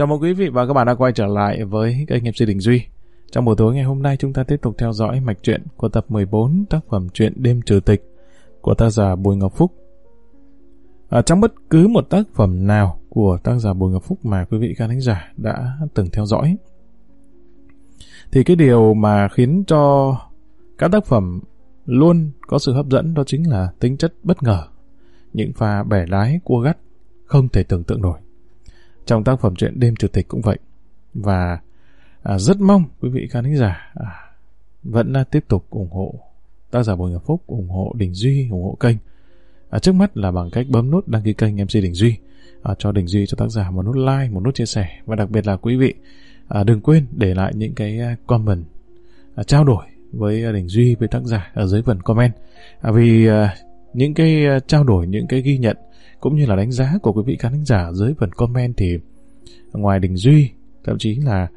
Chào mừng quý vị và các bạn đã quay trở lại với kênh MC Đình Duy. Trong buổi tối ngày hôm nay chúng ta tiếp tục theo dõi mạch truyện của tập 14 tác phẩm truyện Đêm Trừ Tịch của tác giả Bùi Ngọc Phúc. À, trong bất cứ một tác phẩm nào của tác giả Bùi Ngọc Phúc mà quý vị khán giả đã từng theo dõi thì cái điều mà khiến cho các tác phẩm luôn có sự hấp dẫn đó chính là tính chất bất ngờ. Những pha bẻ lái cua gắt không thể tưởng tượng nổi. Trong tác phẩm truyện Đêm Chủ tịch cũng vậy. Và à, rất mong quý vị khán giả à, vẫn à, tiếp tục ủng hộ tác giả Bùi Ngọc Phúc, ủng hộ Đình Duy, ủng hộ kênh. À, trước mắt là bằng cách bấm nút đăng ký kênh MC Đình Duy à, cho Đình Duy cho tác giả một nút like, một nút chia sẻ và đặc biệt là quý vị à, đừng quên để lại những cái à, comment à, trao đổi với à, Đình Duy với tác giả ở dưới phần comment à, vì à, những cái ờ, trao đổi những cái ghi nhận cũng như là đánh giá của quý vị khán giả dưới phần comment thì ngoài Đình Duy thậm chí là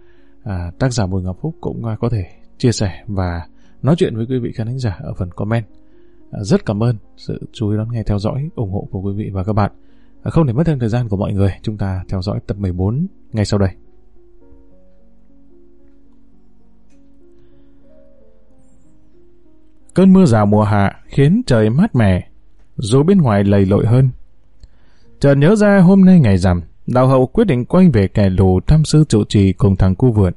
à, tác giả Bùi Ngọc Phúc cũng à, có thể chia sẻ và nói chuyện với quý vị khán giả ở phần comment. À, rất cảm ơn sự chú ý đón nghe theo dõi ủng hộ của quý vị và các bạn. À, không để mất thêm thời gian của mọi người chúng ta theo dõi tập 14 ngay sau đây. Cơn mưa rào mùa hạ khiến trời mát mẻ, dù bên ngoài lầy lội hơn. Chợt nhớ ra hôm nay ngày rằm, đạo hậu quyết định quay về kẻ lù thăm sư trụ trì cùng thằng cu vượn.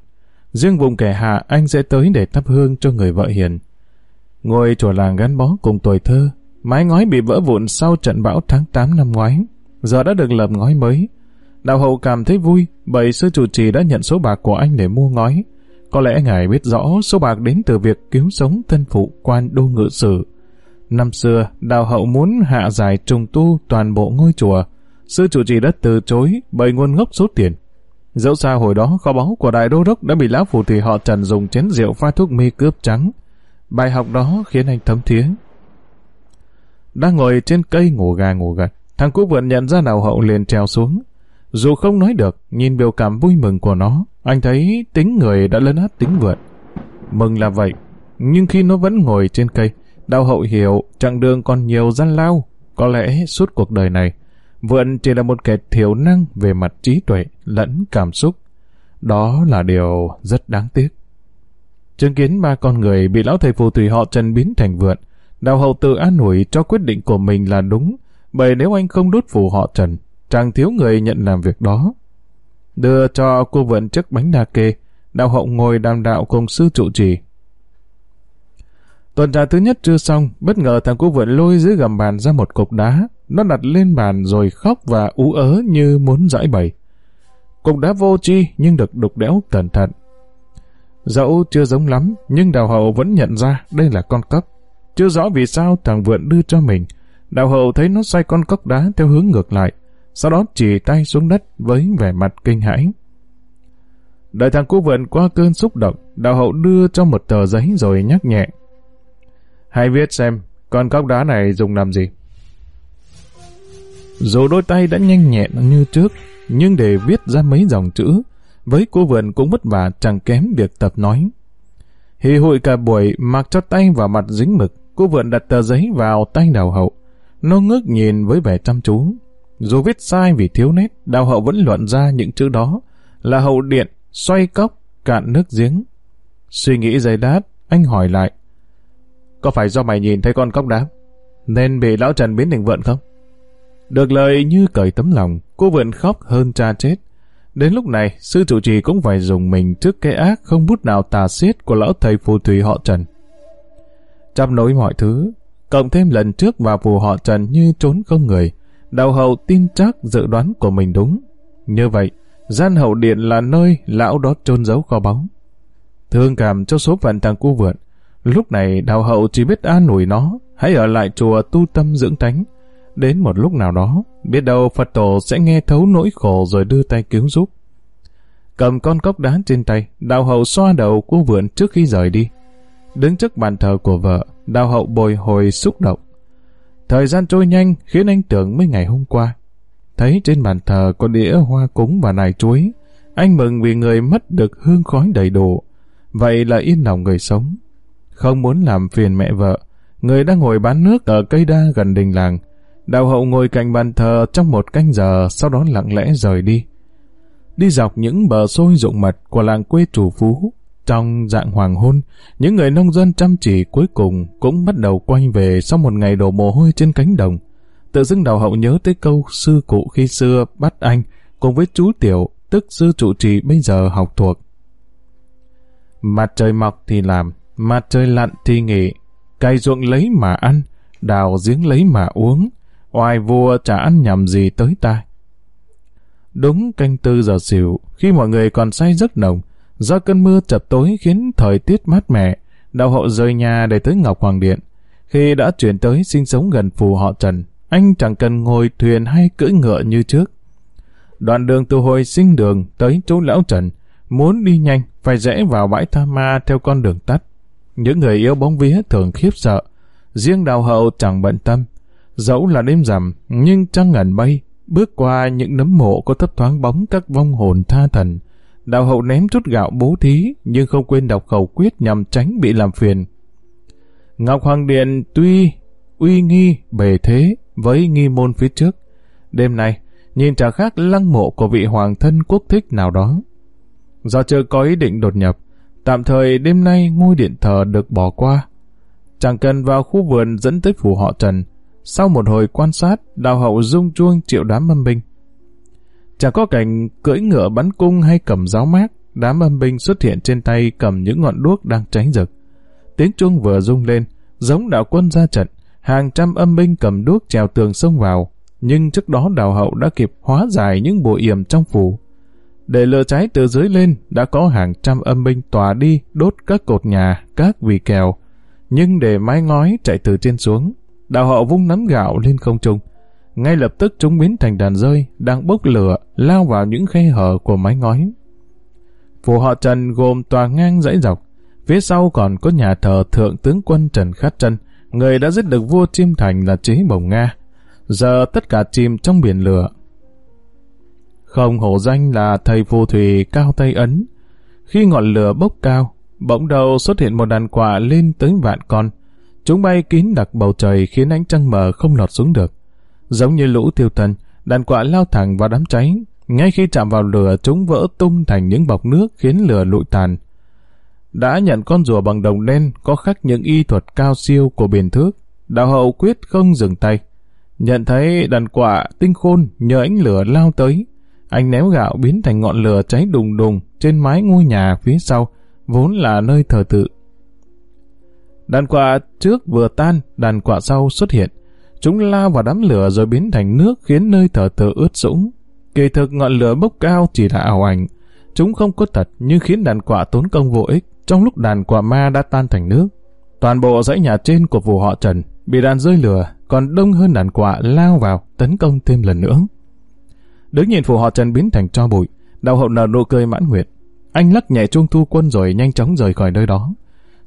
Riêng vùng kẻ hạ anh sẽ tới để thắp hương cho người vợ hiền. Ngôi chùa làng gắn bó cùng tuổi thơ, mái ngói bị vỡ vụn sau trận bão tháng 8 năm ngoái, giờ đã được lập ngói mới. Đạo hậu cảm thấy vui bởi sư trụ trì đã nhận số bạc của anh để mua ngói, có lẽ ngài biết rõ số bạc đến từ việc cứu sống thân phụ quan đô ngự sử. Năm xưa, đạo hậu muốn hạ giải trùng tu toàn bộ ngôi chùa. Sư chủ trì đã từ chối bởi nguồn gốc số tiền. Dẫu sao hồi đó kho báu của đại đô đốc đã bị lão phù thủy họ Trần dùng chén rượu pha thuốc mê cướp trắng. Bài học đó khiến anh thấm thía. Đang ngồi trên cây ngủ gà ngủ gật, thằng cú vượn nhận ra đạo hậu liền trèo xuống. Dù không nói được, nhìn biểu cảm vui mừng của nó, anh thấy tính người đã lấn át tính vượt Mừng là vậy, nhưng khi nó vẫn ngồi trên cây, Đào hậu hiểu chặng đường còn nhiều gian lao. Có lẽ suốt cuộc đời này, vượn chỉ là một kẻ thiểu năng về mặt trí tuệ lẫn cảm xúc. Đó là điều rất đáng tiếc. Chứng kiến ba con người bị lão thầy phù thủy họ Trần biến thành vượn, Đào hậu tự an ủi cho quyết định của mình là đúng, bởi nếu anh không đốt phù họ Trần, chàng thiếu người nhận làm việc đó. Đưa cho cô vượn chiếc bánh đa kê, đạo hậu ngồi đàm đạo cùng sư trụ trì. Tuần trà thứ nhất chưa xong, bất ngờ thằng cô vượn lôi dưới gầm bàn ra một cục đá. Nó đặt lên bàn rồi khóc và ú ớ như muốn giải bày. Cục đá vô chi nhưng được đục đẽo cẩn thận. Dẫu chưa giống lắm, nhưng đào hậu vẫn nhận ra đây là con cóc. Chưa rõ vì sao thằng vượn đưa cho mình. Đào hậu thấy nó xoay con cốc đá theo hướng ngược lại sau đó chỉ tay xuống đất với vẻ mặt kinh hãi. Đợi thằng cu vượn qua cơn xúc động, đạo hậu đưa cho một tờ giấy rồi nhắc nhẹ. Hãy viết xem, con cóc đá này dùng làm gì? Dù đôi tay đã nhanh nhẹn như trước, nhưng để viết ra mấy dòng chữ, với cô vườn cũng vất vả chẳng kém việc tập nói. Hì hụi cả buổi mặc cho tay vào mặt dính mực, cô vườn đặt tờ giấy vào tay đào hậu. Nó ngước nhìn với vẻ chăm chú, dù viết sai vì thiếu nét, đào hậu vẫn luận ra những chữ đó là hậu điện, xoay cốc, cạn nước giếng. Suy nghĩ giây đát, anh hỏi lại. Có phải do mày nhìn thấy con cốc đá, nên bị lão Trần biến thành vượn không? Được lời như cởi tấm lòng, cô vượn khóc hơn cha chết. Đến lúc này, sư chủ trì cũng phải dùng mình trước cái ác không bút nào tà xiết của lão thầy phù thủy họ Trần. chăm nối mọi thứ, cộng thêm lần trước vào phù họ Trần như trốn không người, đào hậu tin chắc dự đoán của mình đúng. Như vậy, gian hậu điện là nơi lão đó trôn giấu kho báu. Thương cảm cho số phận thằng cu vượn, lúc này đào hậu chỉ biết an ủi nó, hãy ở lại chùa tu tâm dưỡng tánh. Đến một lúc nào đó, biết đâu Phật tổ sẽ nghe thấu nỗi khổ rồi đưa tay cứu giúp. Cầm con cốc đá trên tay, đào hậu xoa đầu cu vượn trước khi rời đi. Đứng trước bàn thờ của vợ, đào hậu bồi hồi xúc động. Thời gian trôi nhanh khiến anh tưởng mấy ngày hôm qua. Thấy trên bàn thờ có đĩa hoa cúng và nài chuối, anh mừng vì người mất được hương khói đầy đủ. Vậy là yên lòng người sống. Không muốn làm phiền mẹ vợ, người đang ngồi bán nước ở cây đa gần đình làng. Đạo hậu ngồi cạnh bàn thờ trong một canh giờ, sau đó lặng lẽ rời đi. đi dọc những bờ sôi rụng mật của làng quê chủ phú. Trong dạng hoàng hôn, những người nông dân chăm chỉ cuối cùng cũng bắt đầu quay về sau một ngày đổ mồ hôi trên cánh đồng. Tự dưng đào hậu nhớ tới câu sư cụ khi xưa bắt anh cùng với chú Tiểu, tức sư trụ trì bây giờ học thuộc. Mặt trời mọc thì làm, mặt trời lặn thì nghỉ, cày ruộng lấy mà ăn, đào giếng lấy mà uống, oai vua chả ăn nhầm gì tới tai. Đúng canh tư giờ xỉu, khi mọi người còn say giấc nồng, do cơn mưa chập tối khiến thời tiết mát mẻ, đạo hậu rời nhà để tới Ngọc Hoàng Điện. Khi đã chuyển tới sinh sống gần phù họ Trần, anh chẳng cần ngồi thuyền hay cưỡi ngựa như trước. Đoạn đường từ hồi sinh đường tới chỗ lão Trần, muốn đi nhanh phải rẽ vào bãi tha ma theo con đường tắt. Những người yêu bóng vía thường khiếp sợ, riêng đào hậu chẳng bận tâm. Dẫu là đêm rằm, nhưng trăng ngẩn mây, bước qua những nấm mộ có thấp thoáng bóng các vong hồn tha thần. Đào hậu ném chút gạo bố thí, nhưng không quên đọc khẩu quyết nhằm tránh bị làm phiền. Ngọc Hoàng Điện tuy uy nghi bề thế với nghi môn phía trước. Đêm nay, nhìn chả khác lăng mộ của vị hoàng thân quốc thích nào đó. Do chưa có ý định đột nhập, tạm thời đêm nay ngôi điện thờ được bỏ qua. Chẳng cần vào khu vườn dẫn tới phủ họ Trần, sau một hồi quan sát, đào hậu rung chuông triệu đám âm binh. Chẳng có cảnh cưỡi ngựa bắn cung hay cầm giáo mát, đám âm binh xuất hiện trên tay cầm những ngọn đuốc đang cháy rực. Tiếng chuông vừa rung lên, giống đạo quân ra trận, hàng trăm âm binh cầm đuốc trèo tường xông vào, nhưng trước đó đào hậu đã kịp hóa giải những bộ yểm trong phủ. Để lửa cháy từ dưới lên, đã có hàng trăm âm binh tỏa đi đốt các cột nhà, các vì kèo, nhưng để mái ngói chạy từ trên xuống, đào hậu vung nắm gạo lên không trung. Ngay lập tức chúng biến thành đàn rơi, đang bốc lửa, lao vào những khe hở của mái ngói. Phủ họ Trần gồm tòa ngang dãy dọc, phía sau còn có nhà thờ thượng tướng quân Trần Khát Trân, người đã giết được vua Chiêm Thành là chế bồng Nga. Giờ tất cả chìm trong biển lửa. Không hổ danh là thầy phù thủy cao Tây Ấn. Khi ngọn lửa bốc cao, bỗng đầu xuất hiện một đàn quạ lên tới vạn con. Chúng bay kín đặc bầu trời khiến ánh trăng mờ không lọt xuống được. Giống như lũ tiêu thần, đàn quạ lao thẳng vào đám cháy. Ngay khi chạm vào lửa, chúng vỡ tung thành những bọc nước khiến lửa lụi tàn. Đã nhận con rùa bằng đồng đen có khắc những y thuật cao siêu của biển thước. Đạo hậu quyết không dừng tay. Nhận thấy đàn quạ tinh khôn nhờ ánh lửa lao tới. Anh ném gạo biến thành ngọn lửa cháy đùng đùng trên mái ngôi nhà phía sau, vốn là nơi thờ tự. Đàn quạ trước vừa tan, đàn quạ sau xuất hiện. Chúng lao vào đám lửa rồi biến thành nước khiến nơi thờ tự ướt sũng. Kỳ thực ngọn lửa bốc cao chỉ là ảo ảnh. Chúng không có thật nhưng khiến đàn quạ tốn công vô ích trong lúc đàn quạ ma đã tan thành nước. Toàn bộ dãy nhà trên của vụ họ Trần bị đàn rơi lửa, còn đông hơn đàn quạ lao vào tấn công thêm lần nữa. Đứng nhìn phù họ Trần biến thành cho bụi, đạo hậu nở nụ cười mãn nguyện. Anh lắc nhẹ chuông thu quân rồi nhanh chóng rời khỏi nơi đó.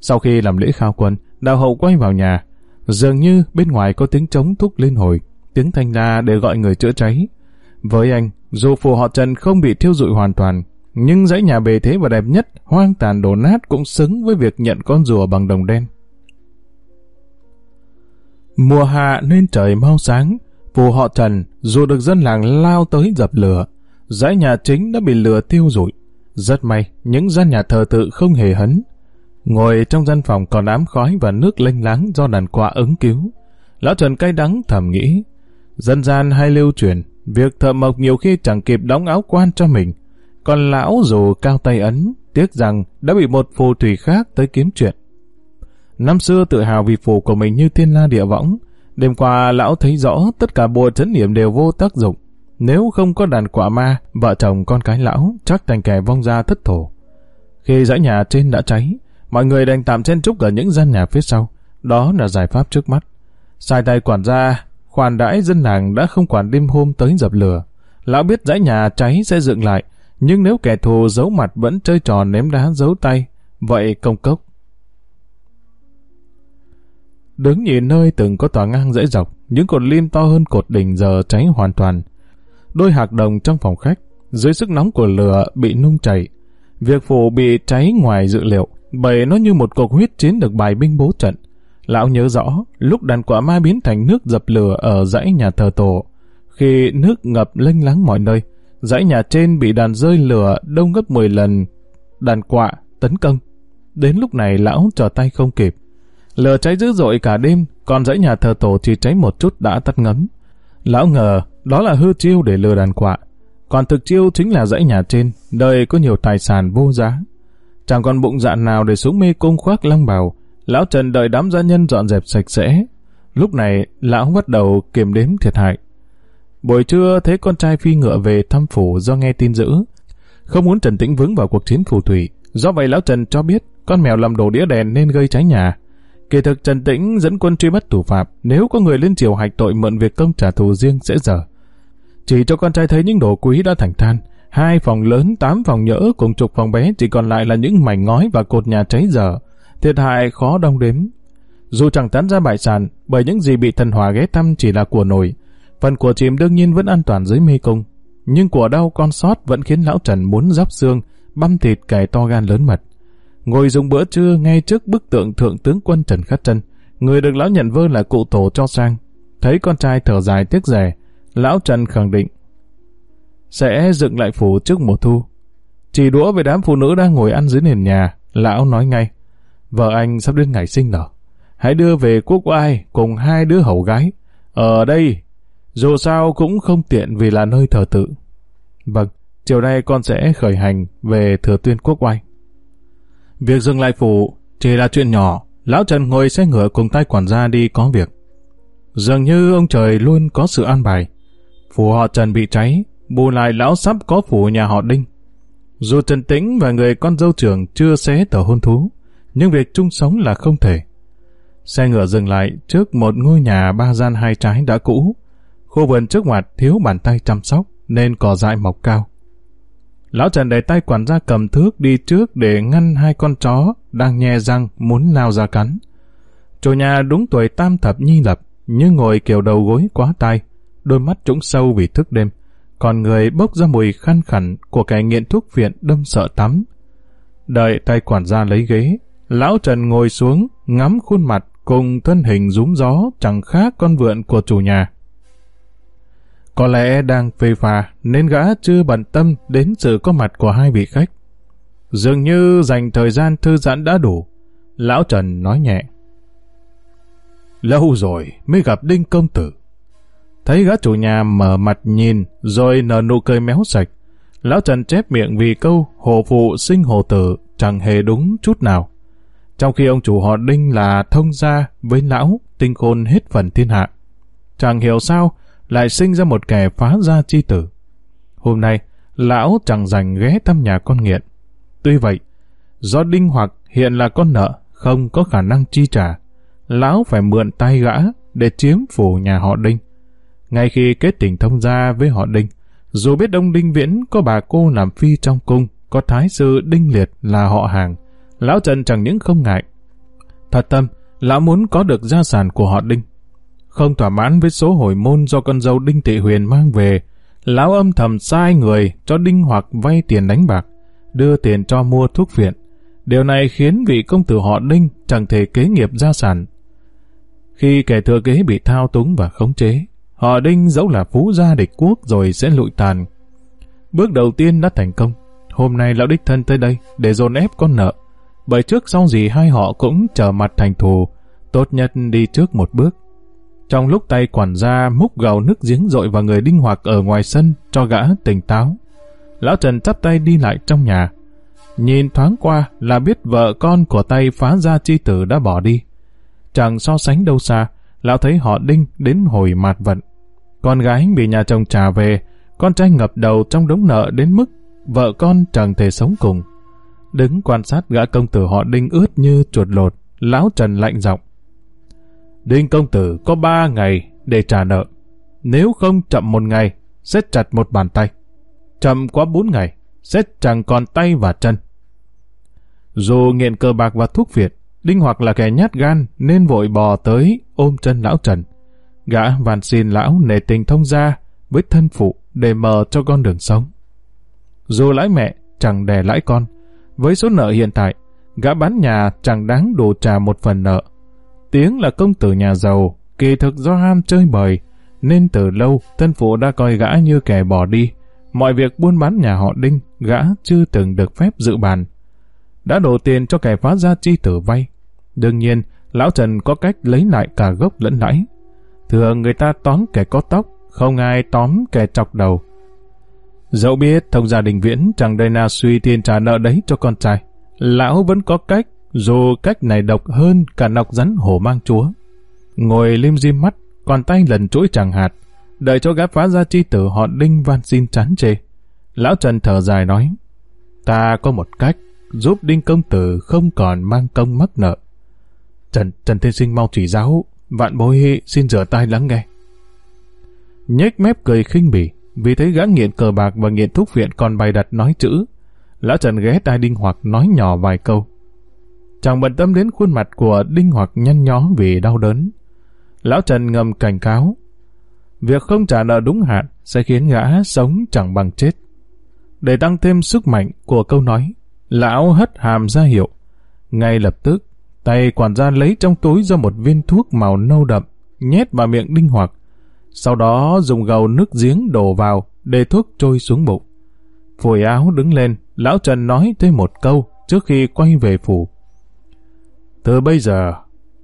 Sau khi làm lễ khao quân, đạo hậu quay vào nhà. Dường như bên ngoài có tiếng trống thúc lên hồi, tiếng thanh la để gọi người chữa cháy. Với anh, dù phù họ Trần không bị thiêu rụi hoàn toàn, nhưng dãy nhà bề thế và đẹp nhất, hoang tàn đổ nát cũng xứng với việc nhận con rùa bằng đồng đen. Mùa hạ nên trời mau sáng, phù họ Trần dù được dân làng lao tới dập lửa, dãy nhà chính đã bị lửa tiêu rụi. Rất may, những gian nhà thờ tự không hề hấn. Ngồi trong gian phòng còn ám khói và nước lênh láng do đàn quạ ứng cứu. Lão Trần cay đắng thầm nghĩ, dân gian hay lưu truyền, việc thợ mộc nhiều khi chẳng kịp đóng áo quan cho mình. Còn lão dù cao tay ấn, tiếc rằng đã bị một phù thủy khác tới kiếm chuyện. Năm xưa tự hào vì phù của mình như thiên la địa võng, đêm qua lão thấy rõ tất cả bùa chấn niệm đều vô tác dụng. Nếu không có đàn quả ma, vợ chồng con cái lão chắc thành kẻ vong ra thất thổ. Khi dãy nhà trên đã cháy, mọi người đành tạm chen trúc ở những gian nhà phía sau. Đó là giải pháp trước mắt. Sai tay quản gia, khoản đãi dân làng đã không quản đêm hôm tới dập lửa. Lão biết dãy nhà cháy sẽ dựng lại, nhưng nếu kẻ thù giấu mặt vẫn chơi trò ném đá giấu tay, vậy công cốc. Đứng nhìn nơi từng có tòa ngang dãy dọc, những cột lim to hơn cột đỉnh giờ cháy hoàn toàn. Đôi hạc đồng trong phòng khách, dưới sức nóng của lửa bị nung chảy. Việc phủ bị cháy ngoài dự liệu, bởi nó như một cuộc huyết chiến được bài binh bố trận. Lão nhớ rõ, lúc đàn quả ma biến thành nước dập lửa ở dãy nhà thờ tổ, khi nước ngập lênh láng mọi nơi, dãy nhà trên bị đàn rơi lửa đông gấp 10 lần đàn quạ tấn công. Đến lúc này lão trở tay không kịp. Lửa cháy dữ dội cả đêm, còn dãy nhà thờ tổ chỉ cháy một chút đã tắt ngấm. Lão ngờ đó là hư chiêu để lừa đàn quạ. Còn thực chiêu chính là dãy nhà trên, đời có nhiều tài sản vô giá. Chẳng còn bụng dạ nào để xuống mê cung khoác lăng bào. Lão Trần đợi đám gia nhân dọn dẹp sạch sẽ. Lúc này, lão bắt đầu kiểm đếm thiệt hại. Buổi trưa thấy con trai phi ngựa về thăm phủ do nghe tin dữ. Không muốn Trần Tĩnh vướng vào cuộc chiến phù thủy. Do vậy lão Trần cho biết con mèo làm đổ đĩa đèn nên gây cháy nhà. Kỳ thực Trần Tĩnh dẫn quân truy bắt thủ phạm, nếu có người lên triều hạch tội mượn việc công trả thù riêng sẽ dở. Chỉ cho con trai thấy những đồ quý đã thành than, hai phòng lớn, tám phòng nhỡ cùng chục phòng bé chỉ còn lại là những mảnh ngói và cột nhà cháy dở. Thiệt hại khó đong đếm. Dù chẳng tán ra bại sản, bởi những gì bị thần hòa ghé thăm chỉ là của nổi. Phần của chìm đương nhiên vẫn an toàn dưới mê cung. Nhưng của đau con sót vẫn khiến lão Trần muốn dắp xương, băm thịt cày to gan lớn mật ngồi dùng bữa trưa ngay trước bức tượng thượng tướng quân Trần Khát Trân. Người được lão nhận vơ là cụ tổ cho sang. Thấy con trai thở dài tiếc rẻ, lão Trần khẳng định sẽ dựng lại phủ trước mùa thu. Chỉ đũa về đám phụ nữ đang ngồi ăn dưới nền nhà, lão nói ngay, vợ anh sắp đến ngày sinh nở. Hãy đưa về quốc oai cùng hai đứa hầu gái. Ở đây, dù sao cũng không tiện vì là nơi thờ tự. Vâng, chiều nay con sẽ khởi hành về thừa tuyên quốc oai. Việc dừng lại phủ chỉ là chuyện nhỏ, lão Trần ngồi xe ngựa cùng tay quản gia đi có việc. Dường như ông trời luôn có sự an bài. Phủ họ Trần bị cháy, bù lại lão sắp có phủ nhà họ Đinh. Dù Trần Tĩnh và người con dâu trưởng chưa xé tờ hôn thú, nhưng việc chung sống là không thể. Xe ngựa dừng lại trước một ngôi nhà ba gian hai trái đã cũ. Khu vườn trước mặt thiếu bàn tay chăm sóc nên cỏ dại mọc cao. Lão Trần để tay quản gia cầm thước đi trước để ngăn hai con chó đang nhe răng muốn lao ra cắn. Chủ nhà đúng tuổi tam thập nhi lập, nhưng ngồi kiểu đầu gối quá tay, đôi mắt trũng sâu vì thức đêm, còn người bốc ra mùi khăn khẩn của kẻ nghiện thuốc viện đâm sợ tắm. Đợi tay quản gia lấy ghế, lão Trần ngồi xuống, ngắm khuôn mặt cùng thân hình rúm gió chẳng khác con vượn của chủ nhà. Có lẽ đang phê phà nên gã chưa bận tâm đến sự có mặt của hai vị khách. Dường như dành thời gian thư giãn đã đủ. Lão Trần nói nhẹ. Lâu rồi mới gặp Đinh Công Tử. Thấy gã chủ nhà mở mặt nhìn rồi nở nụ cười méo sạch. Lão Trần chép miệng vì câu hồ phụ sinh hồ tử chẳng hề đúng chút nào. Trong khi ông chủ họ Đinh là thông gia với lão tinh khôn hết phần thiên hạ. Chẳng hiểu sao lại sinh ra một kẻ phá gia chi tử. Hôm nay, lão chẳng dành ghé thăm nhà con nghiện. Tuy vậy, do Đinh Hoặc hiện là con nợ, không có khả năng chi trả, lão phải mượn tay gã để chiếm phủ nhà họ Đinh. Ngay khi kết tình thông gia với họ Đinh, dù biết ông Đinh Viễn có bà cô làm phi trong cung, có thái sư Đinh Liệt là họ hàng, lão Trần chẳng những không ngại. Thật tâm, lão muốn có được gia sản của họ Đinh. Không thỏa mãn với số hồi môn do con dâu Đinh Thị Huyền mang về, lão âm thầm sai người cho Đinh Hoặc vay tiền đánh bạc, đưa tiền cho mua thuốc viện. Điều này khiến vị công tử họ Đinh chẳng thể kế nghiệp gia sản. Khi kẻ thừa kế bị thao túng và khống chế, họ Đinh dẫu là phú gia địch quốc rồi sẽ lụi tàn. Bước đầu tiên đã thành công. Hôm nay lão đích thân tới đây để dồn ép con nợ. Bởi trước sau gì hai họ cũng trở mặt thành thù, tốt nhất đi trước một bước. Trong lúc tay quản gia múc gầu nước giếng dội vào người đinh hoặc ở ngoài sân cho gã tỉnh táo. Lão Trần chắp tay đi lại trong nhà. Nhìn thoáng qua là biết vợ con của tay phá gia chi tử đã bỏ đi. Chẳng so sánh đâu xa, lão thấy họ đinh đến hồi mạt vận. Con gái bị nhà chồng trả về, con trai ngập đầu trong đống nợ đến mức vợ con chẳng thể sống cùng. Đứng quan sát gã công tử họ đinh ướt như chuột lột, lão Trần lạnh giọng. Đinh công tử có ba ngày để trả nợ. Nếu không chậm một ngày, sẽ chặt một bàn tay. Chậm quá bốn ngày, sẽ chẳng còn tay và chân. Dù nghiện cờ bạc và thuốc việt, Đinh hoặc là kẻ nhát gan nên vội bò tới ôm chân lão Trần. Gã van xin lão nể tình thông gia với thân phụ để mở cho con đường sống. Dù lãi mẹ chẳng đè lãi con, với số nợ hiện tại, gã bán nhà chẳng đáng đủ trả một phần nợ. Tiếng là công tử nhà giàu, kỳ thực do ham chơi bời, nên từ lâu thân phụ đã coi gã như kẻ bỏ đi, mọi việc buôn bán nhà họ Đinh, gã chưa từng được phép dự bàn. Đã đổ tiền cho kẻ phá gia chi tử vay. Đương nhiên, lão Trần có cách lấy lại cả gốc lẫn lãi. Thường người ta tóm kẻ có tóc, không ai tóm kẻ chọc đầu. Dẫu biết thông gia đình viễn chẳng đây nào suy tiền trả nợ đấy cho con trai. Lão vẫn có cách, dù cách này độc hơn cả nọc rắn hổ mang chúa. Ngồi lim dim mắt, còn tay lần chuỗi chẳng hạt, đợi cho gã phá ra chi tử họ đinh van xin chán chê. Lão Trần thở dài nói, ta có một cách giúp đinh công tử không còn mang công mắc nợ. Trần, Trần Thiên Sinh mau chỉ giáo, vạn bối xin rửa tay lắng nghe. Nhếch mép cười khinh bỉ, vì thấy gã nghiện cờ bạc và nghiện thuốc viện còn bày đặt nói chữ. Lão Trần ghé tai Đinh Hoặc nói nhỏ vài câu. Chẳng bận tâm đến khuôn mặt của Đinh Hoặc nhăn nhó vì đau đớn. Lão Trần ngầm cảnh cáo. Việc không trả nợ đúng hạn sẽ khiến gã sống chẳng bằng chết. Để tăng thêm sức mạnh của câu nói, lão hất hàm ra hiệu. Ngay lập tức, tay quản gia lấy trong túi ra một viên thuốc màu nâu đậm, nhét vào miệng Đinh Hoặc. Sau đó dùng gầu nước giếng đổ vào để thuốc trôi xuống bụng. Phổi áo đứng lên, lão Trần nói thêm một câu trước khi quay về phủ. Từ bây giờ,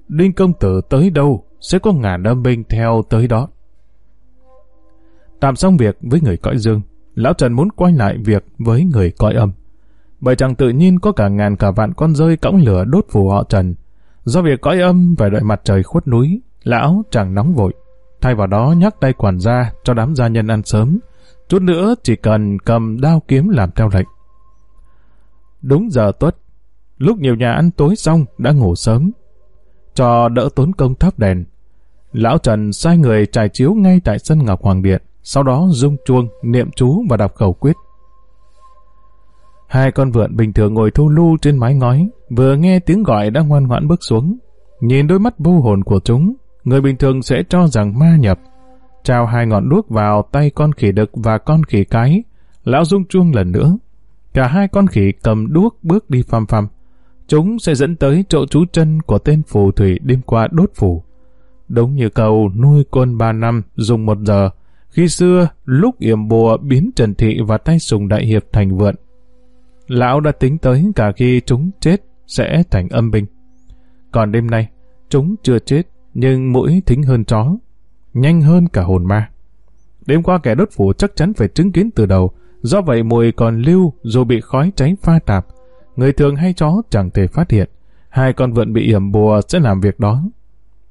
Đinh Công Tử tới đâu sẽ có ngàn âm binh theo tới đó. Tạm xong việc với người cõi dương, Lão Trần muốn quay lại việc với người cõi âm. Bởi chẳng tự nhiên có cả ngàn cả vạn con rơi cõng lửa đốt phù họ Trần. Do việc cõi âm phải đợi mặt trời khuất núi, lão chẳng nóng vội. Thay vào đó nhắc tay quản gia cho đám gia nhân ăn sớm. Chút nữa chỉ cần cầm đao kiếm làm theo lệnh. Đúng giờ tuất, lúc nhiều nhà ăn tối xong đã ngủ sớm. Cho đỡ tốn công thắp đèn, Lão Trần sai người trải chiếu ngay tại sân Ngọc Hoàng Điện, sau đó rung chuông, niệm chú và đọc khẩu quyết. Hai con vượn bình thường ngồi thu lưu trên mái ngói, vừa nghe tiếng gọi đã ngoan ngoãn bước xuống. Nhìn đôi mắt vô hồn của chúng, người bình thường sẽ cho rằng ma nhập. Trao hai ngọn đuốc vào tay con khỉ đực và con khỉ cái, lão rung chuông lần nữa. Cả hai con khỉ cầm đuốc bước đi phăm phăm. Chúng sẽ dẫn tới chỗ trú chân của tên phù thủy đêm qua đốt phủ. Đúng như cầu nuôi quân ba năm dùng một giờ, khi xưa lúc yểm bùa biến Trần Thị và tay sùng đại hiệp thành vượn. Lão đã tính tới cả khi chúng chết sẽ thành âm binh. Còn đêm nay, chúng chưa chết nhưng mũi thính hơn chó, nhanh hơn cả hồn ma. Đêm qua kẻ đốt phủ chắc chắn phải chứng kiến từ đầu, do vậy mùi còn lưu dù bị khói cháy pha tạp. Người thường hay chó chẳng thể phát hiện. Hai con vượn bị yểm bùa sẽ làm việc đó.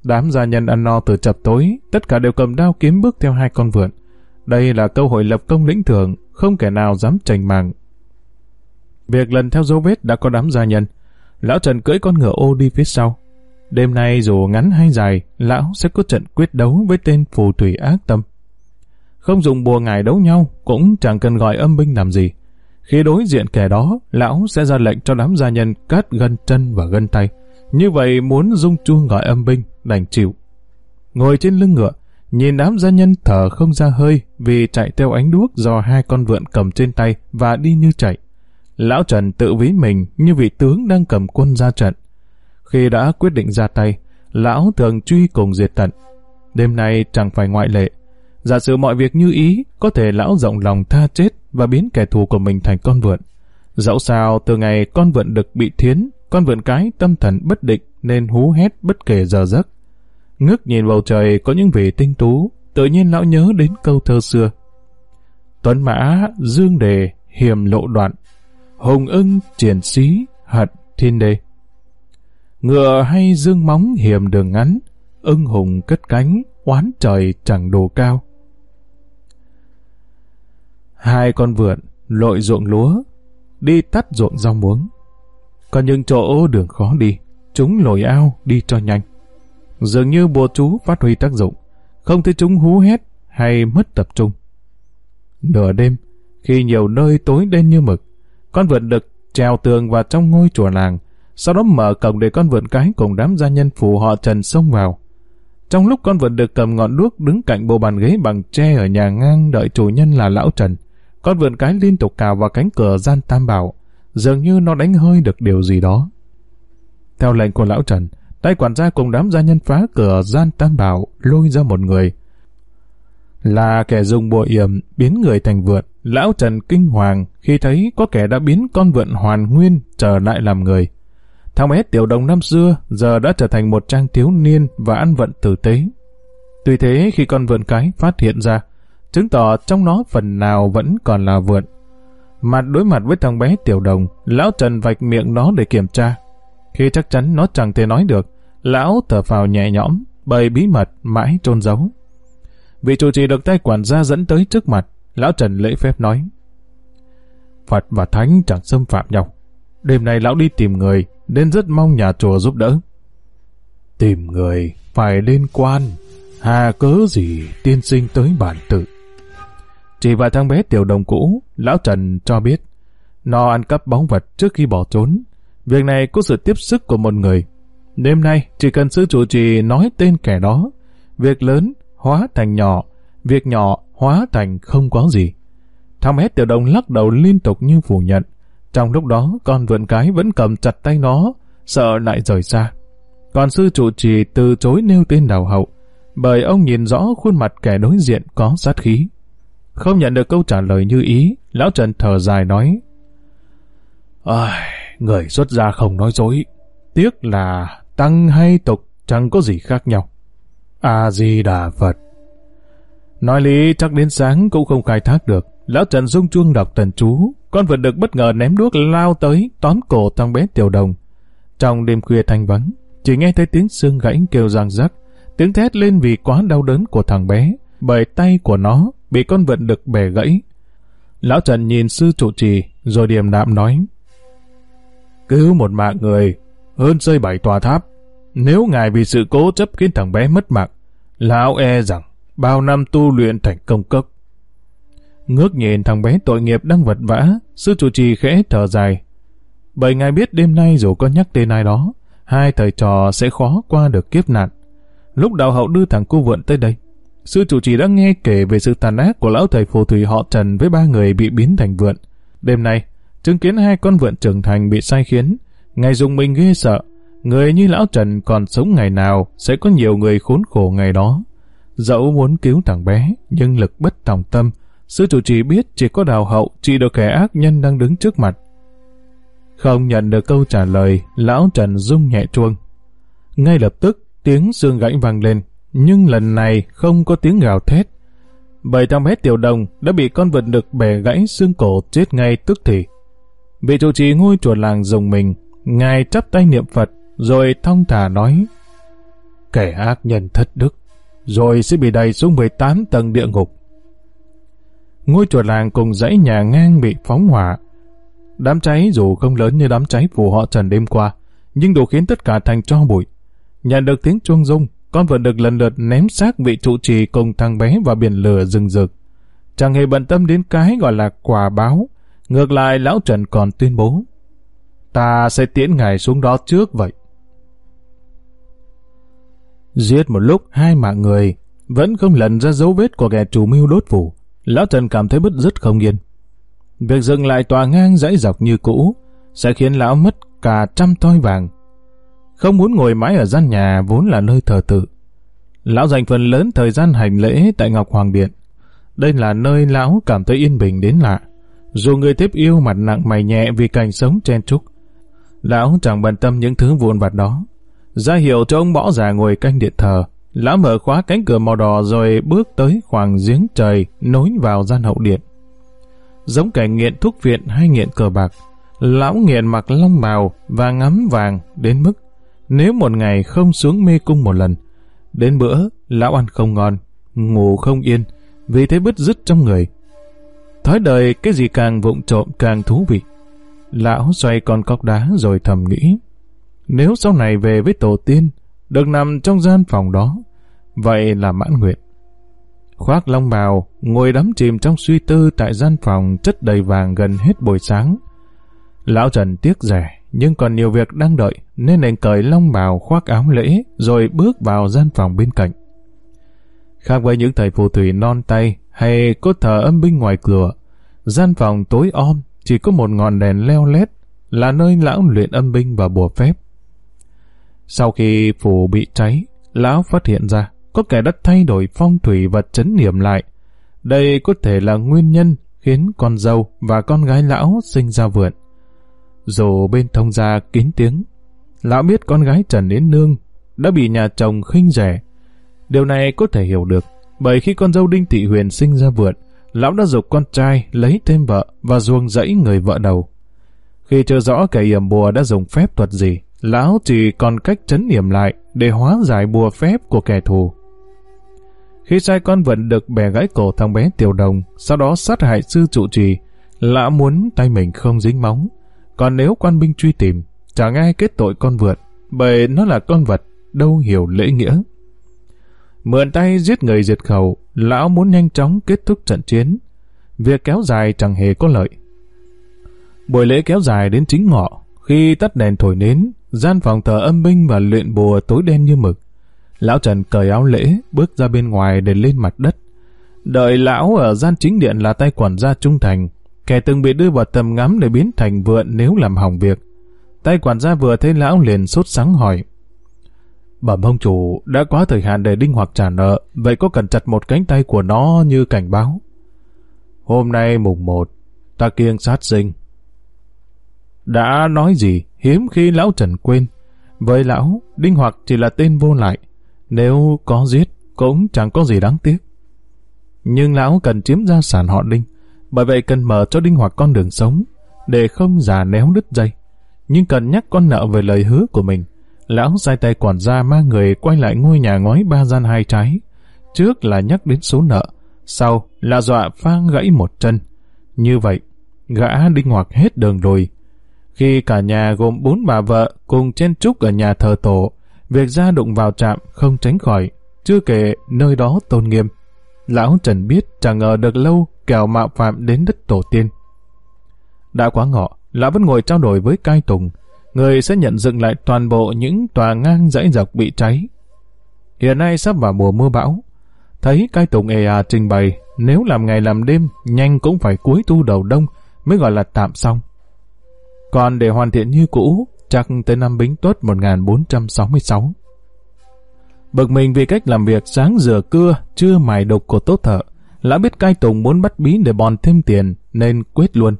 Đám gia nhân ăn no từ chập tối, tất cả đều cầm đao kiếm bước theo hai con vượn. Đây là cơ hội lập công lĩnh thưởng, không kẻ nào dám trành màng. Việc lần theo dấu vết đã có đám gia nhân. Lão Trần cưỡi con ngựa ô đi phía sau. Đêm nay dù ngắn hay dài, lão sẽ có trận quyết đấu với tên phù thủy ác tâm. Không dùng bùa ngài đấu nhau, cũng chẳng cần gọi âm binh làm gì. Khi đối diện kẻ đó, lão sẽ ra lệnh cho đám gia nhân cắt gân chân và gân tay. Như vậy muốn dung chuông gọi âm binh, đành chịu. Ngồi trên lưng ngựa, nhìn đám gia nhân thở không ra hơi vì chạy theo ánh đuốc do hai con vượn cầm trên tay và đi như chạy. Lão Trần tự ví mình như vị tướng đang cầm quân ra trận. Khi đã quyết định ra tay, lão thường truy cùng diệt tận. Đêm nay chẳng phải ngoại lệ. Giả sử mọi việc như ý, có thể lão rộng lòng tha chết và biến kẻ thù của mình thành con vượn. Dẫu sao, từ ngày con vượn đực bị thiến, con vượn cái tâm thần bất định nên hú hét bất kể giờ giấc. Ngước nhìn bầu trời có những vị tinh tú, tự nhiên lão nhớ đến câu thơ xưa. Tuấn mã, dương đề, hiểm lộ đoạn, hùng ưng, triển sĩ, hận, thiên đê. Ngựa hay dương móng hiểm đường ngắn, ưng hùng cất cánh, oán trời chẳng đồ cao. Hai con vượn, lội ruộng lúa, đi tắt ruộng rau muống. Còn những chỗ đường khó đi, chúng lồi ao đi cho nhanh. Dường như bùa chú phát huy tác dụng, không thấy chúng hú hét hay mất tập trung. Nửa đêm, khi nhiều nơi tối đen như mực, con vượn đực trèo tường vào trong ngôi chùa làng, sau đó mở cổng để con vượn cái cùng đám gia nhân phù họ Trần xông vào. Trong lúc con vượn được cầm ngọn đuốc đứng cạnh bộ bàn ghế bằng tre ở nhà ngang đợi chủ nhân là lão Trần, con vượn cái liên tục cào vào cánh cửa gian tam bảo, dường như nó đánh hơi được điều gì đó. Theo lệnh của lão Trần, tay quản gia cùng đám gia nhân phá cửa gian tam bảo lôi ra một người. Là kẻ dùng bùa yểm biến người thành vượn, lão Trần kinh hoàng khi thấy có kẻ đã biến con vượn hoàn nguyên trở lại làm người. Thằng bé tiểu đồng năm xưa giờ đã trở thành một trang thiếu niên và ăn vận tử tế. Tuy thế khi con vượn cái phát hiện ra, chứng tỏ trong nó phần nào vẫn còn là vượn. Mặt đối mặt với thằng bé tiểu đồng, lão Trần vạch miệng nó để kiểm tra. Khi chắc chắn nó chẳng thể nói được, lão thở phào nhẹ nhõm, bày bí mật mãi trôn giấu. Vị chủ trì được tay quản gia dẫn tới trước mặt, lão Trần lễ phép nói. Phật và Thánh chẳng xâm phạm nhau. Đêm nay lão đi tìm người, nên rất mong nhà chùa giúp đỡ. Tìm người, phải lên quan, hà cớ gì tiên sinh tới bản tự. Chỉ vài thằng bé tiểu đồng cũ, lão Trần cho biết, nó ăn cắp bóng vật trước khi bỏ trốn. Việc này có sự tiếp sức của một người. Đêm nay, chỉ cần sư chủ trì nói tên kẻ đó, việc lớn hóa thành nhỏ, việc nhỏ hóa thành không có gì. Thằng bé tiểu đồng lắc đầu liên tục như phủ nhận. Trong lúc đó, con vượn cái vẫn cầm chặt tay nó, sợ lại rời xa. Còn sư trụ trì từ chối nêu tên đào hậu, bởi ông nhìn rõ khuôn mặt kẻ đối diện có sát khí. Không nhận được câu trả lời như ý, lão Trần thở dài nói. Ai, người xuất gia không nói dối. Tiếc là tăng hay tục chẳng có gì khác nhau. A-di-đà Phật. Nói lý chắc đến sáng cũng không khai thác được. Lão Trần rung chuông đọc thần chú, con vật được bất ngờ ném đuốc lao tới, tóm cổ thằng bé tiểu đồng. Trong đêm khuya thanh vắng, chỉ nghe thấy tiếng xương gãy kêu răng rắc, tiếng thét lên vì quá đau đớn của thằng bé, bởi tay của nó bị con vật được bẻ gãy. Lão Trần nhìn sư trụ trì, rồi điềm đạm nói, Cứu một mạng người, hơn xây bảy tòa tháp. Nếu ngài vì sự cố chấp khiến thằng bé mất mạng, lão e rằng bao năm tu luyện thành công cốc. Ngước nhìn thằng bé tội nghiệp đang vật vã, sư chủ trì khẽ thở dài. Bởi ngài biết đêm nay dù có nhắc tên ai đó, hai thầy trò sẽ khó qua được kiếp nạn. Lúc đạo hậu đưa thằng cô vượn tới đây, sư chủ trì đã nghe kể về sự tàn ác của lão thầy phù thủy họ Trần với ba người bị biến thành vượn. Đêm nay, chứng kiến hai con vượn trưởng thành bị sai khiến, ngài dùng mình ghê sợ. Người như lão Trần còn sống ngày nào sẽ có nhiều người khốn khổ ngày đó. Dẫu muốn cứu thằng bé, nhưng lực bất tòng tâm, sư chủ trì biết chỉ có đào hậu chỉ được kẻ ác nhân đang đứng trước mặt. Không nhận được câu trả lời, lão Trần rung nhẹ chuông. Ngay lập tức, tiếng xương gãy vang lên, nhưng lần này không có tiếng gào thét. Bảy thằng bé tiểu đồng đã bị con vật đực bẻ gãy xương cổ chết ngay tức thì. Vị chủ trì ngôi chùa làng dùng mình, ngài chắp tay niệm Phật, rồi thong thả nói, kẻ ác nhân thất đức, rồi sẽ bị đầy xuống 18 tầng địa ngục. Ngôi chùa làng cùng dãy nhà ngang bị phóng hỏa. Đám cháy dù không lớn như đám cháy phù họ trần đêm qua, nhưng đủ khiến tất cả thành cho bụi. Nhận được tiếng chuông rung, con vợ được lần lượt ném xác vị trụ trì cùng thằng bé vào biển lửa rừng rực. Chẳng hề bận tâm đến cái gọi là quả báo. Ngược lại, lão Trần còn tuyên bố. Ta sẽ tiễn ngài xuống đó trước vậy. Giết một lúc hai mạng người, vẫn không lần ra dấu vết của kẻ chủ mưu đốt phủ. Lão Trần cảm thấy bất dứt không yên. Việc dừng lại tòa ngang dãy dọc như cũ sẽ khiến lão mất cả trăm toi vàng. Không muốn ngồi mãi ở gian nhà vốn là nơi thờ tự. Lão dành phần lớn thời gian hành lễ tại Ngọc Hoàng Điện. Đây là nơi lão cảm thấy yên bình đến lạ. Dù người tiếp yêu mặt nặng mày nhẹ vì cảnh sống chen trúc, lão chẳng bận tâm những thứ vụn vặt đó. Ra hiệu cho ông bỏ già ngồi canh điện thờ, lão mở khóa cánh cửa màu đỏ rồi bước tới khoảng giếng trời nối vào gian hậu điện. Giống kẻ nghiện thuốc viện hay nghiện cờ bạc, lão nghiện mặc long bào và ngắm vàng đến mức nếu một ngày không xuống mê cung một lần, đến bữa lão ăn không ngon, ngủ không yên, vì thế bứt rứt trong người. Thói đời cái gì càng vụng trộm càng thú vị. Lão xoay con cóc đá rồi thầm nghĩ. Nếu sau này về với tổ tiên, được nằm trong gian phòng đó, vậy là mãn nguyện. Khoác long bào, ngồi đắm chìm trong suy tư tại gian phòng chất đầy vàng gần hết buổi sáng. Lão Trần tiếc rẻ, nhưng còn nhiều việc đang đợi, nên đành cởi long bào khoác áo lễ, rồi bước vào gian phòng bên cạnh. Khác với những thầy phù thủy non tay hay cốt thờ âm binh ngoài cửa, gian phòng tối om, chỉ có một ngọn đèn leo lét, là nơi lão luyện âm binh và bùa phép. Sau khi phủ bị cháy, lão phát hiện ra có kẻ đã thay đổi phong thủy và chấn niệm lại, đây có thể là nguyên nhân khiến con dâu và con gái lão sinh ra vượn. Dù bên thông gia kín tiếng, lão biết con gái Trần Yến Nương đã bị nhà chồng khinh rẻ. Điều này có thể hiểu được, bởi khi con dâu Đinh Thị Huyền sinh ra vượn, lão đã dục con trai lấy thêm vợ và ruồng dẫy người vợ đầu. Khi chưa rõ kẻ yểm bùa đã dùng phép thuật gì, lão chỉ còn cách chấn niệm lại để hóa giải bùa phép của kẻ thù. Khi sai con vận được bè gãy cổ thằng bé tiểu đồng, sau đó sát hại sư trụ trì, lão muốn tay mình không dính móng. Còn nếu quan binh truy tìm, chẳng ai kết tội con vượt, bởi nó là con vật, đâu hiểu lễ nghĩa. Mượn tay giết người diệt khẩu, lão muốn nhanh chóng kết thúc trận chiến. Việc kéo dài chẳng hề có lợi. Buổi lễ kéo dài đến chính ngọ, khi tắt đèn thổi nến, gian phòng thờ âm binh và luyện bùa tối đen như mực. Lão Trần cởi áo lễ, bước ra bên ngoài để lên mặt đất. Đợi lão ở gian chính điện là tay quản gia trung thành, kẻ từng bị đưa vào tầm ngắm để biến thành vượn nếu làm hỏng việc. Tay quản gia vừa thấy lão liền sốt sắng hỏi. Bẩm ông chủ, đã quá thời hạn để đinh hoặc trả nợ, vậy có cần chặt một cánh tay của nó như cảnh báo? Hôm nay mùng một, ta kiêng sát sinh. Đã nói gì, hiếm khi lão Trần quên. Với lão, đinh hoặc chỉ là tên vô lại. Nếu có giết, cũng chẳng có gì đáng tiếc. Nhưng lão cần chiếm gia sản họ đinh, bởi vậy cần mở cho đinh hoặc con đường sống, để không già néo đứt dây. Nhưng cần nhắc con nợ về lời hứa của mình Lão sai tay quản gia mang người quay lại ngôi nhà ngói ba gian hai trái. Trước là nhắc đến số nợ, sau là dọa phang gãy một chân. Như vậy, gã đinh hoặc hết đường rồi. Khi cả nhà gồm bốn bà vợ cùng chen trúc ở nhà thờ tổ, việc ra đụng vào trạm không tránh khỏi, chưa kể nơi đó tôn nghiêm. Lão Trần biết chẳng ngờ được lâu kẻo mạo phạm đến đất tổ tiên. Đã quá ngọ, lão vẫn ngồi trao đổi với cai tùng, người sẽ nhận dựng lại toàn bộ những tòa ngang dãy dọc bị cháy. Hiện nay sắp vào mùa mưa bão. Thấy cai tùng ề à trình bày, nếu làm ngày làm đêm, nhanh cũng phải cuối thu đầu đông mới gọi là tạm xong. Còn để hoàn thiện như cũ, chắc tới năm Bính Tuất 1466. Bực mình vì cách làm việc sáng rửa cưa, chưa mài đục của tốt thợ, lão biết cai tùng muốn bắt bí để bòn thêm tiền, nên quyết luôn.